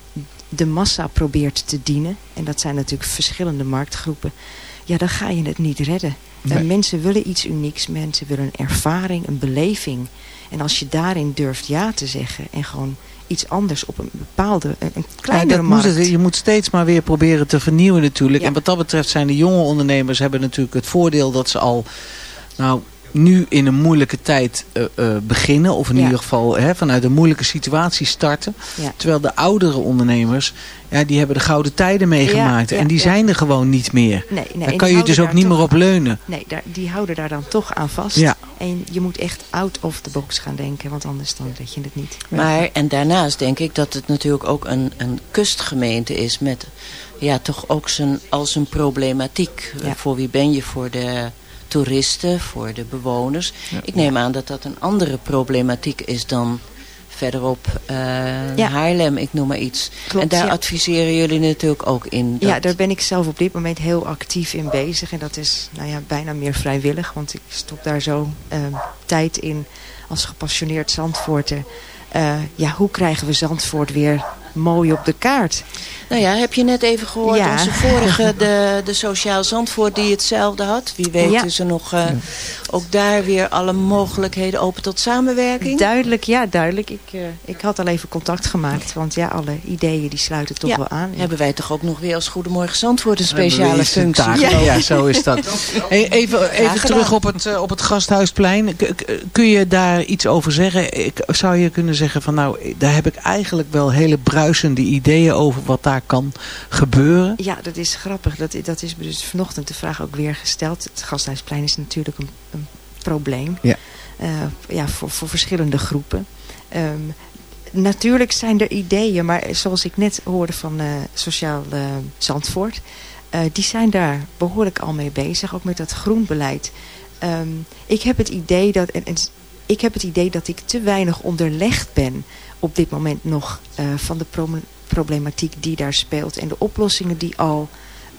de massa probeert te dienen... en dat zijn natuurlijk verschillende marktgroepen... ja, dan ga je het niet redden. Nee. Mensen willen iets unieks, mensen willen een ervaring, een beleving. En als je daarin durft ja te zeggen... en gewoon iets anders op een bepaalde, een, kleinere Ja, moet markt... het, je moet steeds maar weer proberen te vernieuwen natuurlijk. En wat dat betreft zijn de jonge ondernemers hebben natuurlijk het voordeel dat ze al nou, nu in een moeilijke tijd eh, eh, beginnen. Of in Ja. ieder geval hè, vanuit een moeilijke situatie starten. Ja. Terwijl de oudere ondernemers, ja, die hebben de gouden tijden meegemaakt. Ja, ja, en die ja. zijn er gewoon niet meer. Nee, nee, Daar en kan je dus ook niet meer op leunen. Nee, daar, die houden daar dan toch aan vast. Ja. En je moet echt out of the box gaan denken, want anders dan red je het niet. Maar, en daarnaast denk ik dat het natuurlijk ook een, een kustgemeente is met ja, toch ook zijn, al zijn problematiek. Ja. Voor wie ben je? Voor de toeristen, voor de bewoners. Ik neem aan dat dat een andere problematiek is dan verderop eh, Ja. Haarlem, ik noem maar iets. Klopt, en daar ja. adviseren jullie natuurlijk ook in. Ja, daar ben ik zelf op dit moment heel actief in bezig. En dat is nou ja, bijna meer vrijwillig, want ik stop daar zo ehm, tijd in als gepassioneerd Zandvoorter. Eh, ja, hoe krijgen we Zandvoort weer mooi op de kaart? Nou ja, heb je net even gehoord, Ja. onze vorige, de, de Sociaal Zandvoort die hetzelfde had. Wie weet Ja. is er nog eh, ook daar weer alle mogelijkheden open tot samenwerking. Duidelijk, ja, duidelijk. Ik, eh, ik had al even contact gemaakt, want ja, alle ideeën die sluiten toch ja, wel aan. hebben wij toch ook nog weer als Goedemorgen Zandvoort een speciale functie. taak. Ja. Ja. zo is dat. Hey, even even terug op het, eh, op het Gasthuisplein. K- kun je daar iets over zeggen? Ik, zou je kunnen zeggen van nou, daar heb ik eigenlijk wel hele bruisende ideeën over wat daar kan gebeuren. Ja, dat is grappig. Dat, dat is me dus vanochtend de vraag ook weer gesteld. Het Gasthuisplein is natuurlijk een, een probleem. Ja. Eh, ja, voor, voor verschillende groepen. Ehm, natuurlijk zijn er ideeën, maar zoals ik net hoorde van eh, Sociaal eh, Zandvoort... die zijn daar behoorlijk al mee bezig, ook met dat groenbeleid. Ehm, ik, heb het idee dat, en, en ik heb het idee dat ik te weinig onderlegd ben op dit moment nog eh, van de pro- problematiek die daar speelt en de oplossingen die al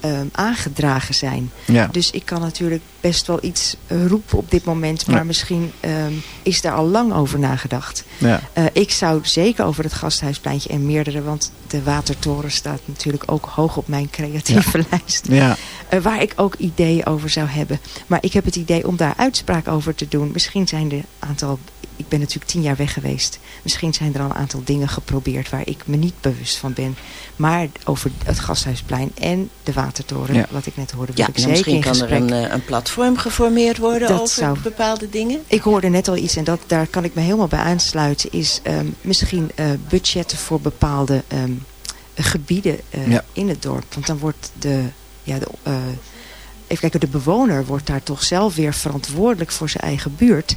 ehm, aangedragen zijn. Ja. Dus ik kan natuurlijk best wel iets eh, roepen op dit moment, maar Ja. misschien ehm, is daar al lang over nagedacht. Ja. Eh, ik zou zeker over het gasthuispleintje en meerdere, want de Watertoren staat natuurlijk ook hoog op mijn creatieve lijst. Ja. Eh, waar ik ook ideeën over zou hebben. Maar ik heb het idee om daar uitspraak over te doen. Misschien zijn er een aantal... Ik ben natuurlijk tien jaar weg geweest. Misschien zijn er al een aantal dingen geprobeerd waar ik me niet bewust van ben. Maar over het Gasthuisplein en de Watertoren, Ja. wat ik net hoorde, wil Ja, ik en zeker misschien kan er een, eh, een platform geformeerd worden Dat over zou- bepaalde dingen. Ik hoorde net al iets en dat, daar kan ik me helemaal bij aansluiten. Is ehm, misschien eh, budgetten voor bepaalde ehm, gebieden eh, Ja. in het dorp. Want dan wordt de, ja, de, even kijken, de bewoner wordt daar toch zelf weer verantwoordelijk voor zijn eigen buurt.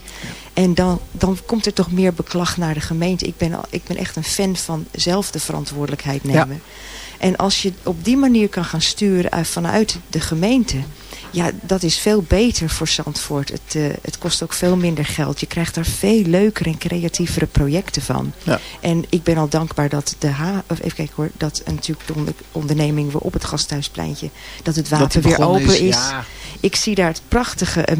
En dan, dan komt er toch meer beklag naar de gemeente. Ik ben, al, ik ben echt een fan van zelf de verantwoordelijkheid nemen. En als je op die manier kan gaan sturen uit, vanuit de gemeente... Ja, dat is veel beter voor Zandvoort. Het, eh, het kost ook veel minder geld. Je krijgt daar veel leukere en creatievere projecten van. Ja. En ik ben al dankbaar dat de ha of even kijken hoor, dat natuurlijk de onder- onderneming weer op het Gasthuispleintje, dat het water weer open is, is. ja. Ik zie daar het prachtige eh,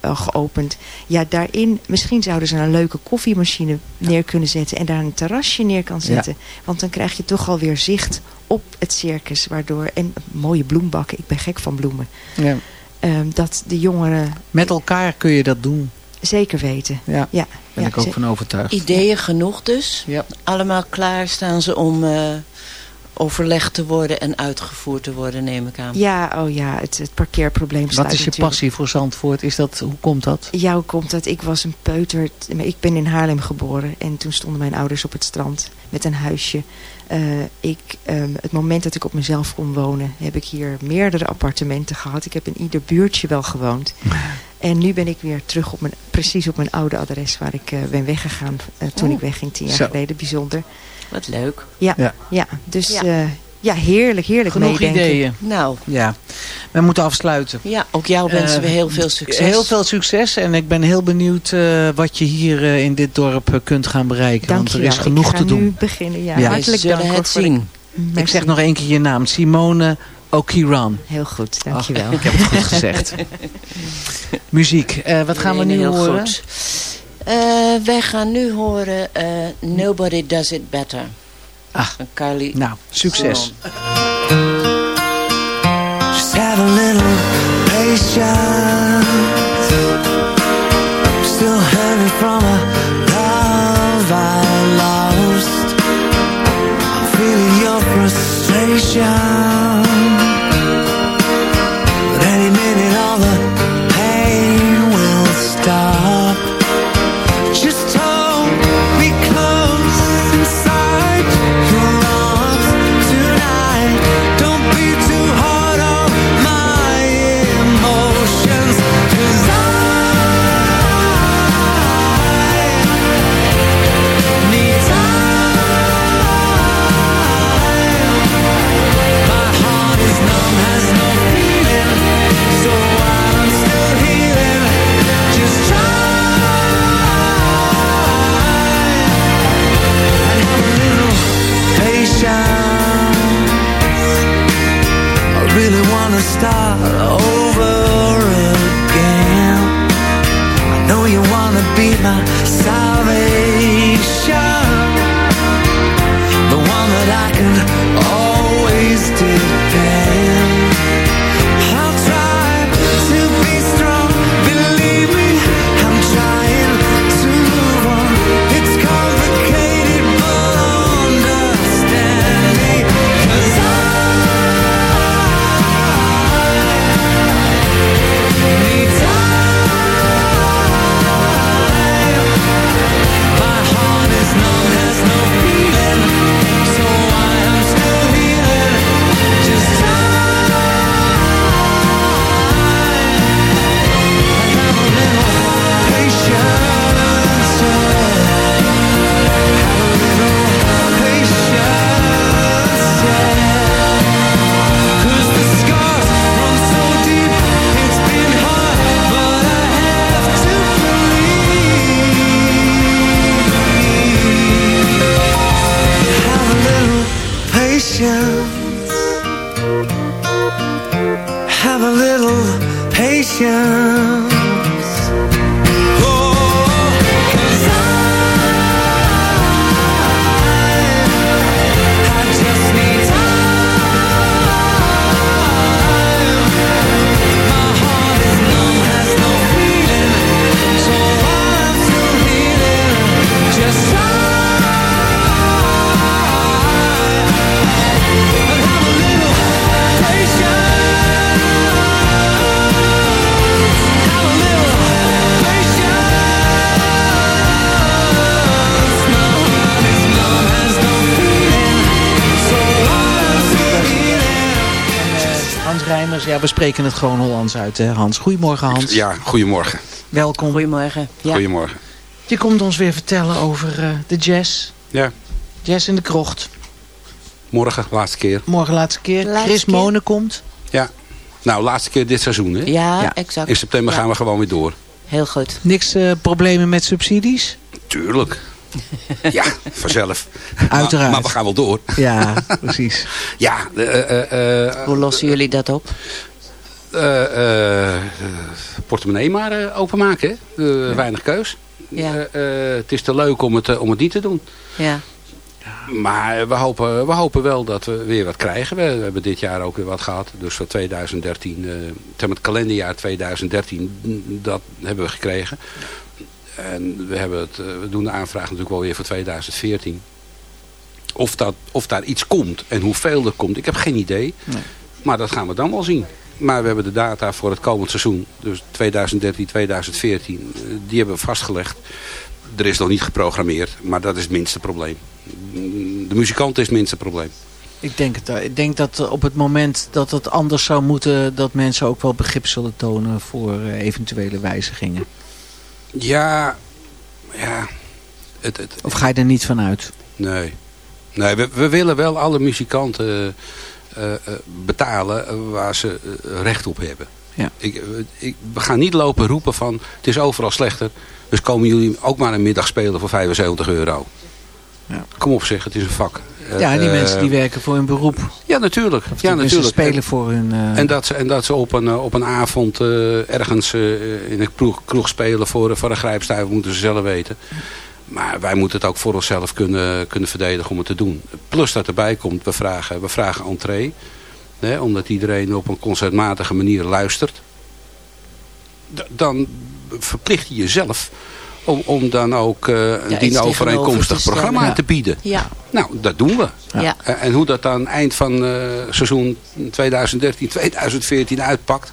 al geopend. Ja, daarin, misschien zouden ze een leuke koffiemachine neer kunnen zetten en daar een terrasje neer kan zetten. Want dan krijg je toch alweer zicht op het circus, waardoor, en mooie bloembakken, ik ben gek van bloemen. Ja. Ehm, dat de jongeren Met elkaar kun je dat doen. zeker weten. Ja, ja ben ja, ik ook van overtuigd. Ideeën genoeg dus. Ja. Allemaal klaar staan ze om eh, overlegd te worden en uitgevoerd te worden, neem ik aan. Ja, oh ja, het, het parkeerprobleem Wat sluit is je natuurlijk- passie voor Zandvoort? Is dat, hoe komt dat? Ja, hoe komt dat? Ik was een peuter. Ik ben in Haarlem geboren. En toen stonden mijn ouders op het strand met een huisje. Eh, ik, ehm, het moment dat ik op mezelf kon wonen, heb ik hier meerdere appartementen gehad. Ik heb in ieder buurtje wel gewoond. En nu ben ik weer terug op mijn, precies op mijn oude adres waar ik eh, ben weggegaan eh, toen Oh. ik wegging tien jaar Zo. geleden. Bijzonder. Wat leuk. Ja, Ja. ja. dus Ja. ja. ja, heerlijk, heerlijk Genoeg meedenken. ideeën. Nou, Ja, we moeten afsluiten. ja, ook jou wensen we Eh, heel veel succes. Heel veel succes en ik ben heel benieuwd eh, wat je hier eh, in dit dorp eh, kunt gaan bereiken. Dank want er is genoeg ik ga te doen. nu beginnen. Ja, Ja. hartelijk dank het zien. Ik Merci. zeg nog één keer je naam. Simone Okiran. Heel goed, dankjewel. Ach, ik heb het goed gezegd. Muziek. Eh, wat gaan we nu heel horen? goed. Eh, wij gaan nu horen eh, Nobody Does It Better. Ah, Van Kylie nou, succes. Just have a little patience. I'm still hanging from a love I lost. I'm feeling your frustration. We spreken het gewoon Hollands uit, hè Hans. Goedemorgen Hans. Ja, goedemorgen. Welkom. Goedemorgen. Ja. Goedemorgen. Je komt ons weer vertellen over eh, de jazz. Ja. Jazz in de krocht. Morgen, laatste keer. Morgen laatste keer. Laatste Chris keer. Monen komt. Ja. Nou, laatste keer dit seizoen, hè? Ja, exact. In september Ja. gaan we gewoon weer door. Heel goed. Niks eh, problemen met subsidies? Tuurlijk. ja, vanzelf. Uiteraard. Maar, maar we gaan wel door. Ja, precies. Ja, eh, eh, eh, Hoe lossen jullie dat op? Eh, eh, portemonnee maar eh, openmaken, hè? Weinig keus. Ja. Het is te leuk om het, om het niet te doen. Ja. Maar we hopen, we hopen wel dat we weer wat krijgen. We, hebben dit jaar ook weer wat gehad. Dus voor 2013, eh, zeg maar het kalenderjaar 2013, mm, dat hebben we gekregen. En we, hebben het, we doen de aanvraag natuurlijk wel weer voor 2014. Of, dat, of daar iets komt en hoeveel er komt, ik heb geen idee. Maar dat gaan we dan wel zien. Maar we hebben de data voor het komend seizoen, dus 2013, 2014, eh, die hebben we vastgelegd. Er is nog niet geprogrammeerd, maar dat is het minste probleem. De muzikant is het minste probleem. Ik denk, het, eh, ik denk dat eh, op het moment dat het anders zou moeten... dat mensen ook wel begrip zullen tonen voor eventuele wijzigingen. Ja, ja. Het, het, Of ga je er niet van uit? nee. Nee, we, we willen wel alle muzikanten betalen eh, waar ze eh, recht op hebben. Ja. Ik, eh, ik, we gaan niet lopen roepen van het is overal slechter. Dus komen jullie ook maar een middag spelen voor 75 euro. Ja. Kom op zeg, het is een vak. Eh, Ja, die eh, mensen die werken voor hun beroep. Ja, natuurlijk. Of ja, natuurlijk. spelen voor hun... eh, En dat ze, en dat ze op een, eh, op een avond eh, ergens eh, in een kroeg, kroeg spelen voor, voor een grijpstuiver moeten ze zelf weten. Maar wij moeten het ook voor onszelf kunnen, kunnen verdedigen om het te doen. Plus dat erbij komt, we vragen, we vragen entree. Hè, omdat iedereen op een concertmatige manier luistert. D- dan verplicht je jezelf om, om dan ook eh, een iets dienovereenkomstig programma te bieden. Ja. Nou, dat doen we. Ja. Eh, En hoe dat dan eind van eh, seizoen 2013, 2014 uitpakt.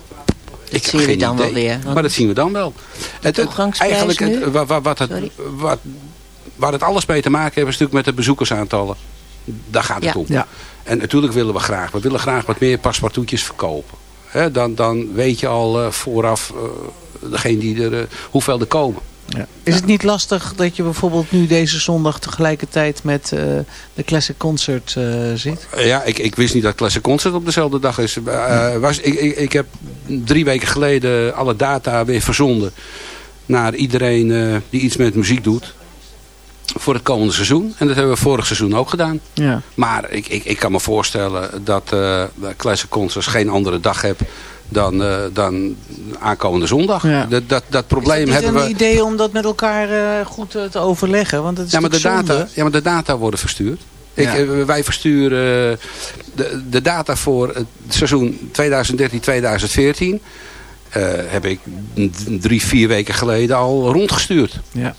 Ik heb zien we dan idee. wel weer, Maar dat zien we dan wel. Het, het, eigenlijk het, wat het, Sorry. wat, waar het alles mee te maken heeft, is natuurlijk met de bezoekersaantallen. Daar gaat het Ja. om. Ja. En natuurlijk willen we graag. We willen graag wat meer paspartoutjes verkopen. Hè, dan, dan weet je al eh, vooraf eh, degene die er, eh, hoeveel er komen. Ja. Is het niet lastig dat je bijvoorbeeld nu deze zondag tegelijkertijd met eh, de Classic Concert eh, zit? Ja, ik, ik wist niet dat Classic Concert op dezelfde dag is. Eh, was, ik, ik, ik heb drie weken geleden alle data weer verzonden naar iedereen eh, die iets met muziek doet. Voor het komende seizoen. En dat hebben we vorig seizoen ook gedaan. Ja. Maar ik, ik, ik kan me voorstellen dat eh Classic Concerts geen andere dag heb dan, eh, dan aankomende zondag. Ja. Dat, dat, dat Is probleem het niet hebben een we... idee om dat met elkaar eh, goed te overleggen? Want het is Ja maar, de data, ja, maar de data worden verstuurd. Ik, Ja. wij versturen de, de data voor het seizoen 2013-2014... eh, heb ik drie, vier weken geleden al rondgestuurd. Ja.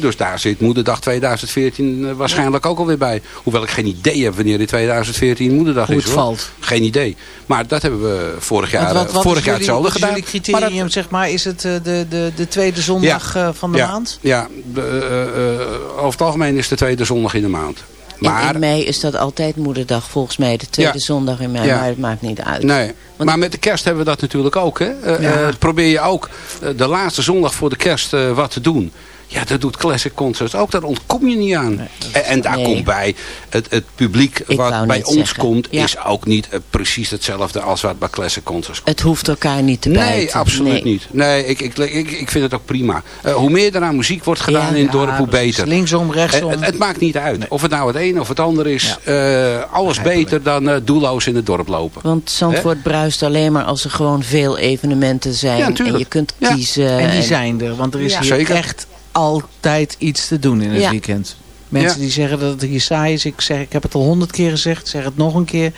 Dus daar zit moederdag 2014 eh, waarschijnlijk ook alweer bij. Hoewel ik geen idee heb wanneer in 2014 moederdag Hoe is. het hoor. valt. Geen idee. Maar dat hebben we vorig jaar, Want wat, wat eh, vorig is jaar jullie, hetzelfde wat is gedaan. jullie Maar dat- criterium, zeg maar, is het eh, de, de, de tweede zondag eh, van de ja, maand? Ja, de, eh, eh, over het algemeen is de tweede zondag in de maand. In, Maar, in mei is dat altijd moederdag, volgens mij de tweede Ja. zondag in mei, Ja. maar het maakt niet uit. Nee, maar met de kerst hebben we dat natuurlijk ook. Hè? Ja. probeer je ook de laatste zondag voor de kerst eh, wat te doen. Ja, dat doet Classic Concerts ook. Daar ontkom je niet aan. en, en daar Nee. komt bij, het, het publiek Ik wat bij ons zeggen. komt... Ja. is ook niet eh, precies hetzelfde als wat bij Classic Concerts komt. Het hoeft elkaar niet te bijten. Nee, absoluut Nee. niet. Nee, ik, ik, ik, ik vind het ook prima. Eh, hoe meer er aan muziek wordt gedaan Ja. in het dorp, Ja, hoe beter. Linksom, rechtsom. Het, het maakt niet uit. Of het nou het een of het ander is. eh, alles beter dan eh, doelloos in het dorp lopen. Want Zandvoort bruist alleen maar als er gewoon veel evenementen zijn. Ja, en je kunt Ja. kiezen. en die zijn er, want er is Ja. hier Zeker. echt altijd iets te doen in het Ja. weekend. Mensen Ja. die zeggen dat het hier saai is, ik, zeg, ik heb het al honderd keer gezegd, ik zeg het nog een keer.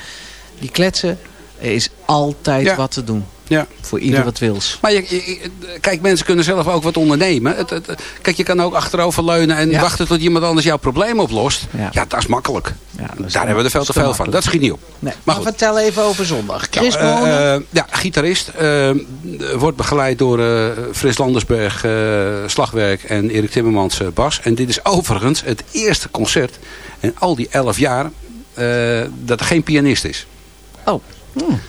Die kletsen, er is altijd Ja. wat te doen. Ja. Voor ieder Ja. wat wils. Maar je, kijk, mensen kunnen zelf ook wat ondernemen. Het, het- kijk, je kan ook achterover leunen en Ja. wachten tot iemand anders jouw probleem oplost. Ja. Ja, dat is makkelijk. Ja, dat is Daar hebben we er veel te veel van. Dat schiet niet op. Nee. Maar Maar, goed. vertel even over zondag. Chris Nou, eh, Monen. eh, ja, gitarist. eh, wordt begeleid door eh Frits Landersberg, eh, slagwerk en Erik Timmermans, eh, bas. En dit is overigens het eerste concert in al die elf jaar eh, dat er geen pianist is. Oh. Hmm.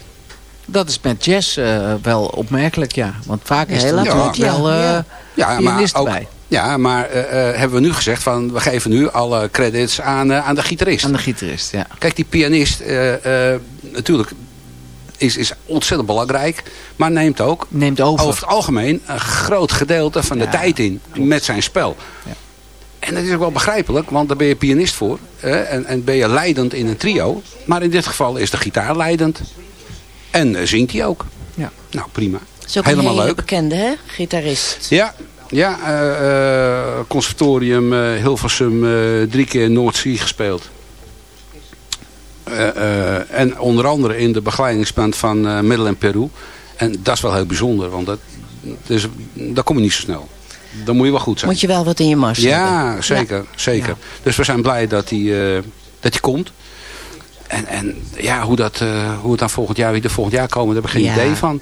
Dat is met jazz eh, wel opmerkelijk, ja. Want vaak is er natuurlijk ja. wel eh Ja. Ja, maar ook, bij. Ja, maar eh, eh, hebben we nu gezegd van we geven nu alle credits aan, eh, aan de gitarist. Aan de gitarist, ja. Kijk, die pianist, eh, eh, natuurlijk is, is ontzettend belangrijk. Maar neemt ook neemt over. over het algemeen een groot gedeelte van de tijd in met zijn spel. En dat is ook wel begrijpelijk, want daar ben je pianist voor. hè, en, en ben je leidend in een trio. Maar in dit geval is de gitaar leidend. En eh, zingt hij ook. Ja. Nou, prima. Dat is ook Helemaal een hele leuk. bekende, hè? Gitarist. Ja, ja eh, eh, conservatorium eh, Hilversum eh, drie keer Noordzee gespeeld. Eh, eh, en onder andere in de begeleidingsband van eh Middel en Peru. En dat is wel heel bijzonder, want dat, dus, daar kom je niet zo snel. Dan moet je wel goed zijn. Moet je wel wat in je mars hebben. Ja, zeker. zeker. Dus we zijn blij dat hij, eh, dat hij komt. En, en ja, hoe, dat, eh, hoe het dan volgend jaar, wie er volgend jaar komen, daar heb ik geen Ja. idee van.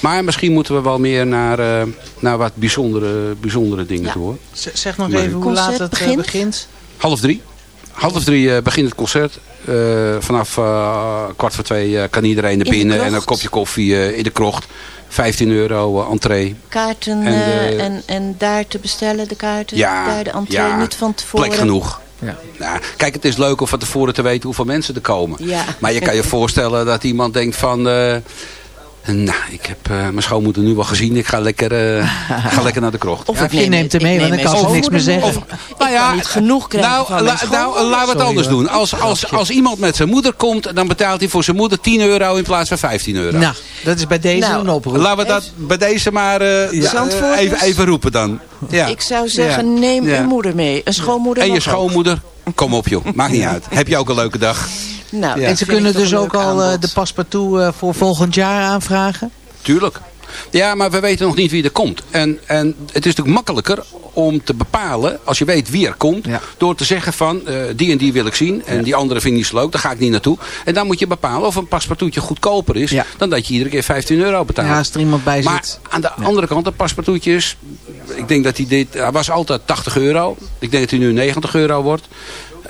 Maar misschien moeten we wel meer naar, eh, naar wat bijzondere, bijzondere dingen toe. Hoor. Zeg nog even hoe laat het eh, begint? begint. Half drie. Half drie eh, begint het concert. Eh, vanaf eh, kwart voor twee eh, kan iedereen naar binnen en een kopje koffie in de krocht. 15 euro entree. Kaarten En eh, en, en daar te bestellen, de kaarten. Ja, daar de entree, ja, niet van tevoren. Plek genoeg. Ja. Nou, kijk, het is leuk om van tevoren te weten hoeveel mensen er komen. Ja. Maar je kan je voorstellen dat iemand denkt van... eh, nou, ik heb eh, mijn schoonmoeder nu wel gezien. Ik ga lekker, eh, ga lekker naar de krocht. Of ik neemt hem mee, want dan kan ze niks meer zeggen. Of, nou ja, niet genoeg krijgen nou, van la- nou, laten we het Sorry, anders hoor. doen. Als, als, als iemand met zijn moeder komt, dan betaalt hij voor zijn moeder 10 euro in plaats van 15 euro. Nou, dat is bij deze Nou, een oproep. Laten we dat bij deze maar eh, ja, Zandvoorters? even, even roepen dan. Ja. Ik zou zeggen, Ja. neem Ja. uw moeder mee. Een schoonmoeder En je ook. schoonmoeder, kom op joh, maakt niet uit. Heb je ook een leuke dag? Nou, Ja. En ze kunnen dus ook al eh, aanbod. de paspartout eh, voor volgend jaar aanvragen? Tuurlijk. Ja, maar we weten nog niet wie er komt. En, en het is natuurlijk makkelijker om te bepalen, als je weet wie er komt, Ja. door te zeggen van, eh, die en die wil ik zien. En die andere vind ik niet zo leuk, daar ga ik niet naartoe. En dan moet je bepalen of een paspartoutje goedkoper is, Ja. dan dat je iedere keer 15 euro betaalt. Ja, als er iemand bij maar zit. aan de andere kant, een paspartoutje is, ik denk dat hij dit, hij was altijd 80 euro. Ik denk dat hij nu 90 euro wordt.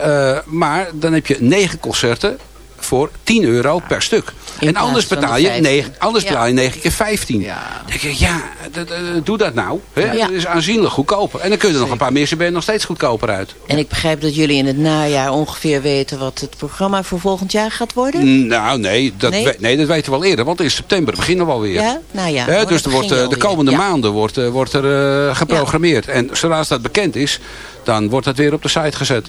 Eh, maar dan heb je negen concerten voor 10 euro per stuk. In en anders betaal je 15. 9, anders Ja. betaal je 9 keer 15. Ja. Dan denk ik, ja, d- doe dat nou. Hè? Ja. Dat is aanzienlijk goedkoper. En dan kun je er nog een paar ben je nog steeds goedkoper uit. En ik begrijp dat jullie in het najaar ongeveer weten wat het programma voor volgend jaar gaat worden. Nou, nee dat, Nee? we- nee, dat weten we al eerder. Want in september beginnen we alweer. Ja? Nou ja. Hè, oh, dus er wordt, je eh, de komende maanden wordt, eh, wordt er eh, geprogrammeerd. En zodra dat bekend is, dan wordt dat weer op de site gezet.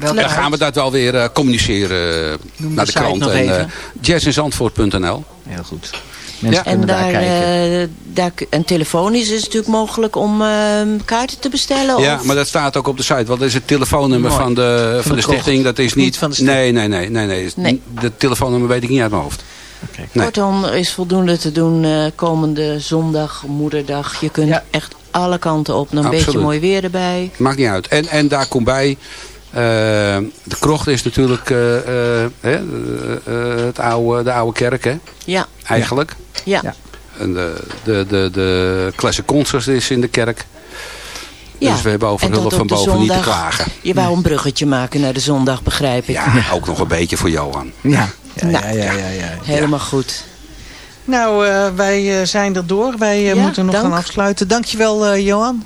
Welke En dan gaan we dat wel weer eh, communiceren eh, Noem naar de krant. En, eh, even. jazzinzandvoort.nl Heel goed. Mensen En kunnen daar, daar, kijken. eh, daar, en telefonisch is het natuurlijk mogelijk om eh, kaarten te bestellen? Ja, of? maar dat staat ook op de site. Wat is het telefoonnummer Mooi. van de, van de stichting? Dat is niet... Niet van de stichting. nee, nee, nee, nee, nee. Nee. De telefoonnummer weet ik niet uit mijn hoofd. Nee. Kortom, er is voldoende te doen eh, komende zondag, moederdag. Je kunt Ja. echt alle kanten op. Nog een Absoluut. beetje mooi weer erbij. Maakt niet uit. En, en daar komt bij... eh, de krocht is natuurlijk eh, eh, hè, eh, eh, het oude, de oude kerk, hè? Ja, Eigenlijk. ja. Ja. En de, de, de, de Classic Concerts is in de kerk. Ja. Dus we hebben over hulp van boven niet te klagen. Je wou een bruggetje maken naar de zondag, begrijp ik. Ja, ook nog een beetje voor Johan. Ja. Ja, Nou, ja, ja, ja, ja. Helemaal goed. Nou, eh, wij eh, zijn er door. Wij eh, Ja, moeten nog dank. gaan afsluiten. Dankjewel, eh Johan.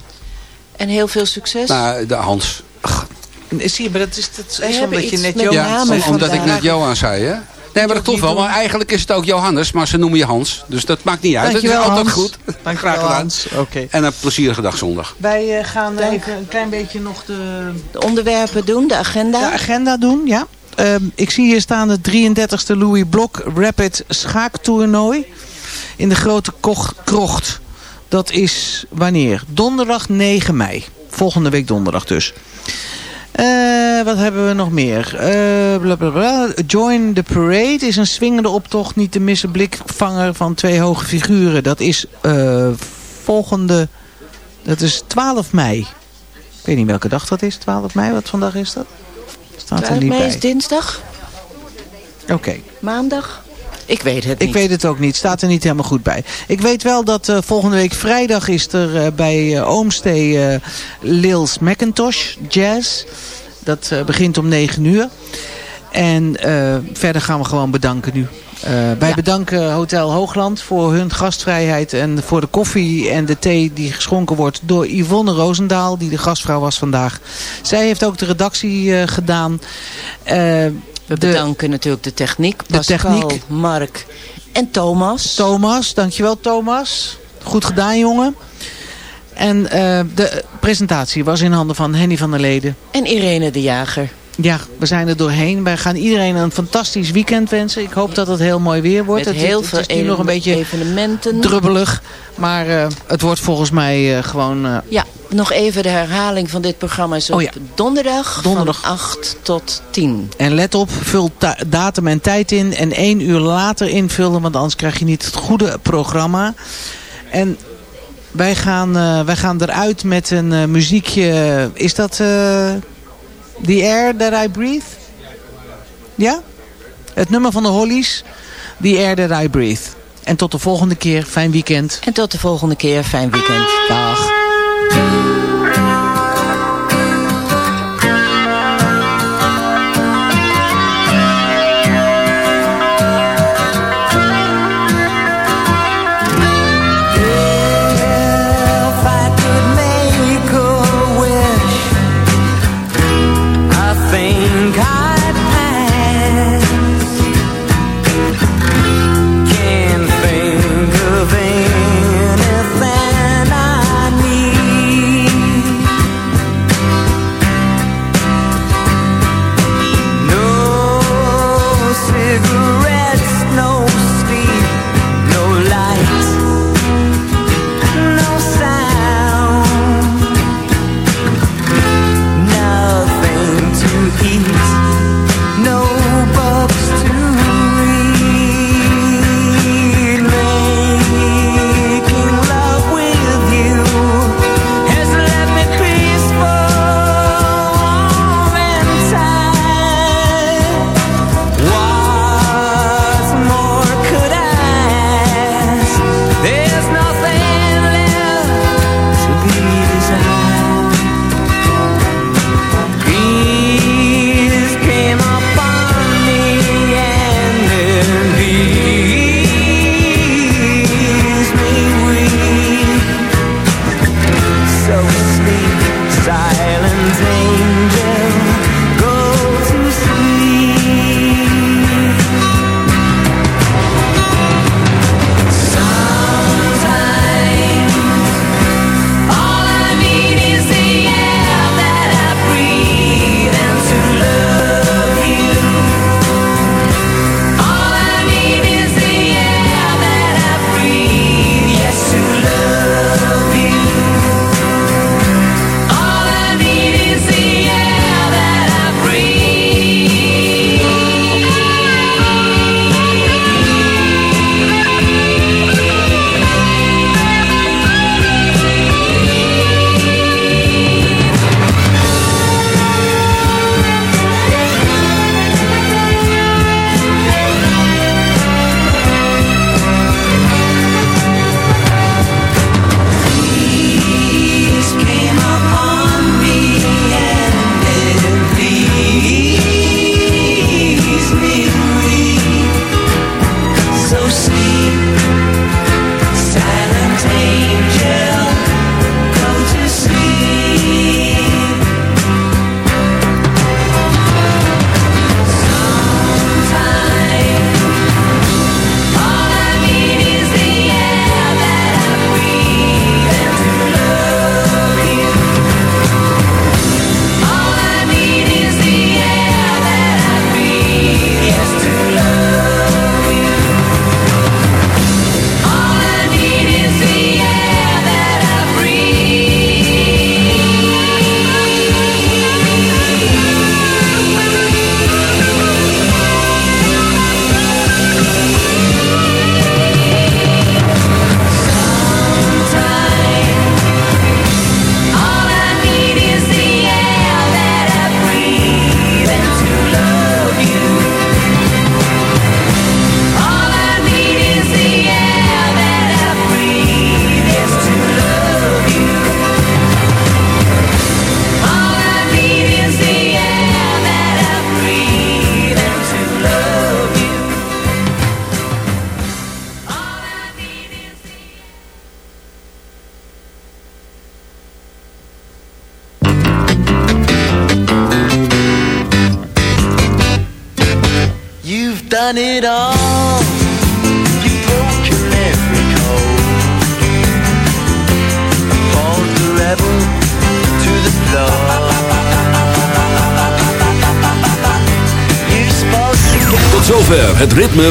En heel veel succes. Nou, de Hans. Zie je, maar dat is, dat is hebben omdat je net Johan om- omdat ik net Johan zei, hè? Nee, maar dat klopt wel. Maar eigenlijk is het ook Johannes, maar ze noemen je Hans. Dus dat maakt niet uit. Dankjewel, dat is altijd Hans. goed. Dankjewel, Graag gedaan. Hans. Oké. En een plezierige dag zondag. Wij eh, gaan even een klein beetje nog de, De onderwerpen doen, de agenda. de agenda doen. Ja. Ehm, ik zie hier staan het 33e Louis Blok Rapid Schaaktoernooi. In de Grote Koch- Krocht. Dat is wanneer? Donderdag 9 mei. Volgende week donderdag dus. Eh, wat hebben we nog meer? Eh bla bla bla. Join the Parade is een swingende optocht. Niet te missen blikvanger van twee hoge figuren. Dat is eh, volgende... Dat is 12 mei. Ik weet niet welke dag dat is. 12 mei, wat vandaag is dat? Staat er 12 niet mei bij. is dinsdag, Oké. maandag. Ik weet het Ik niet. weet het ook niet. Staat er niet helemaal goed bij. Ik weet wel dat eh, volgende week vrijdag is er eh, bij eh, Oomstee Lils Macintosh Jazz. Dat begint om 9 uur. En verder gaan we gewoon bedanken nu. Wij bedanken Hotel Hoogland voor hun gastvrijheid en voor de koffie en de thee die geschonken wordt door Yvonne Roosendaal, die de gastvrouw was vandaag. Zij heeft ook de redactie gedaan. Eh, We bedanken natuurlijk de techniek. De Pascal, techniek. Mark en Thomas. Thomas, dankjewel Thomas. Goed gedaan jongen. En eh, de presentatie was in handen van Henny van der Leden. En Irene de Jager. Ja, we zijn er doorheen. Wij gaan iedereen een fantastisch weekend wensen. Ik hoop dat het heel mooi weer wordt. Met het, heel het veel is nu nog een beetje evenementen. drubbelig. Maar eh, het wordt volgens mij eh, gewoon... eh, Ja, nog even de herhaling van dit programma is op Oh ja. donderdag, Donderdag. van 8 tot 10. En let op, vul datum en tijd in. En één uur later invullen, want anders krijg je niet het goede programma. En wij gaan, wij gaan eruit met een muziekje. Is dat The Air That I Breathe? Ja? Het nummer van de Hollies. The Air That I Breathe. En tot de volgende keer. Fijn weekend. En tot de volgende keer. Fijn weekend. Dag.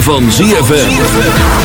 Van ZFM.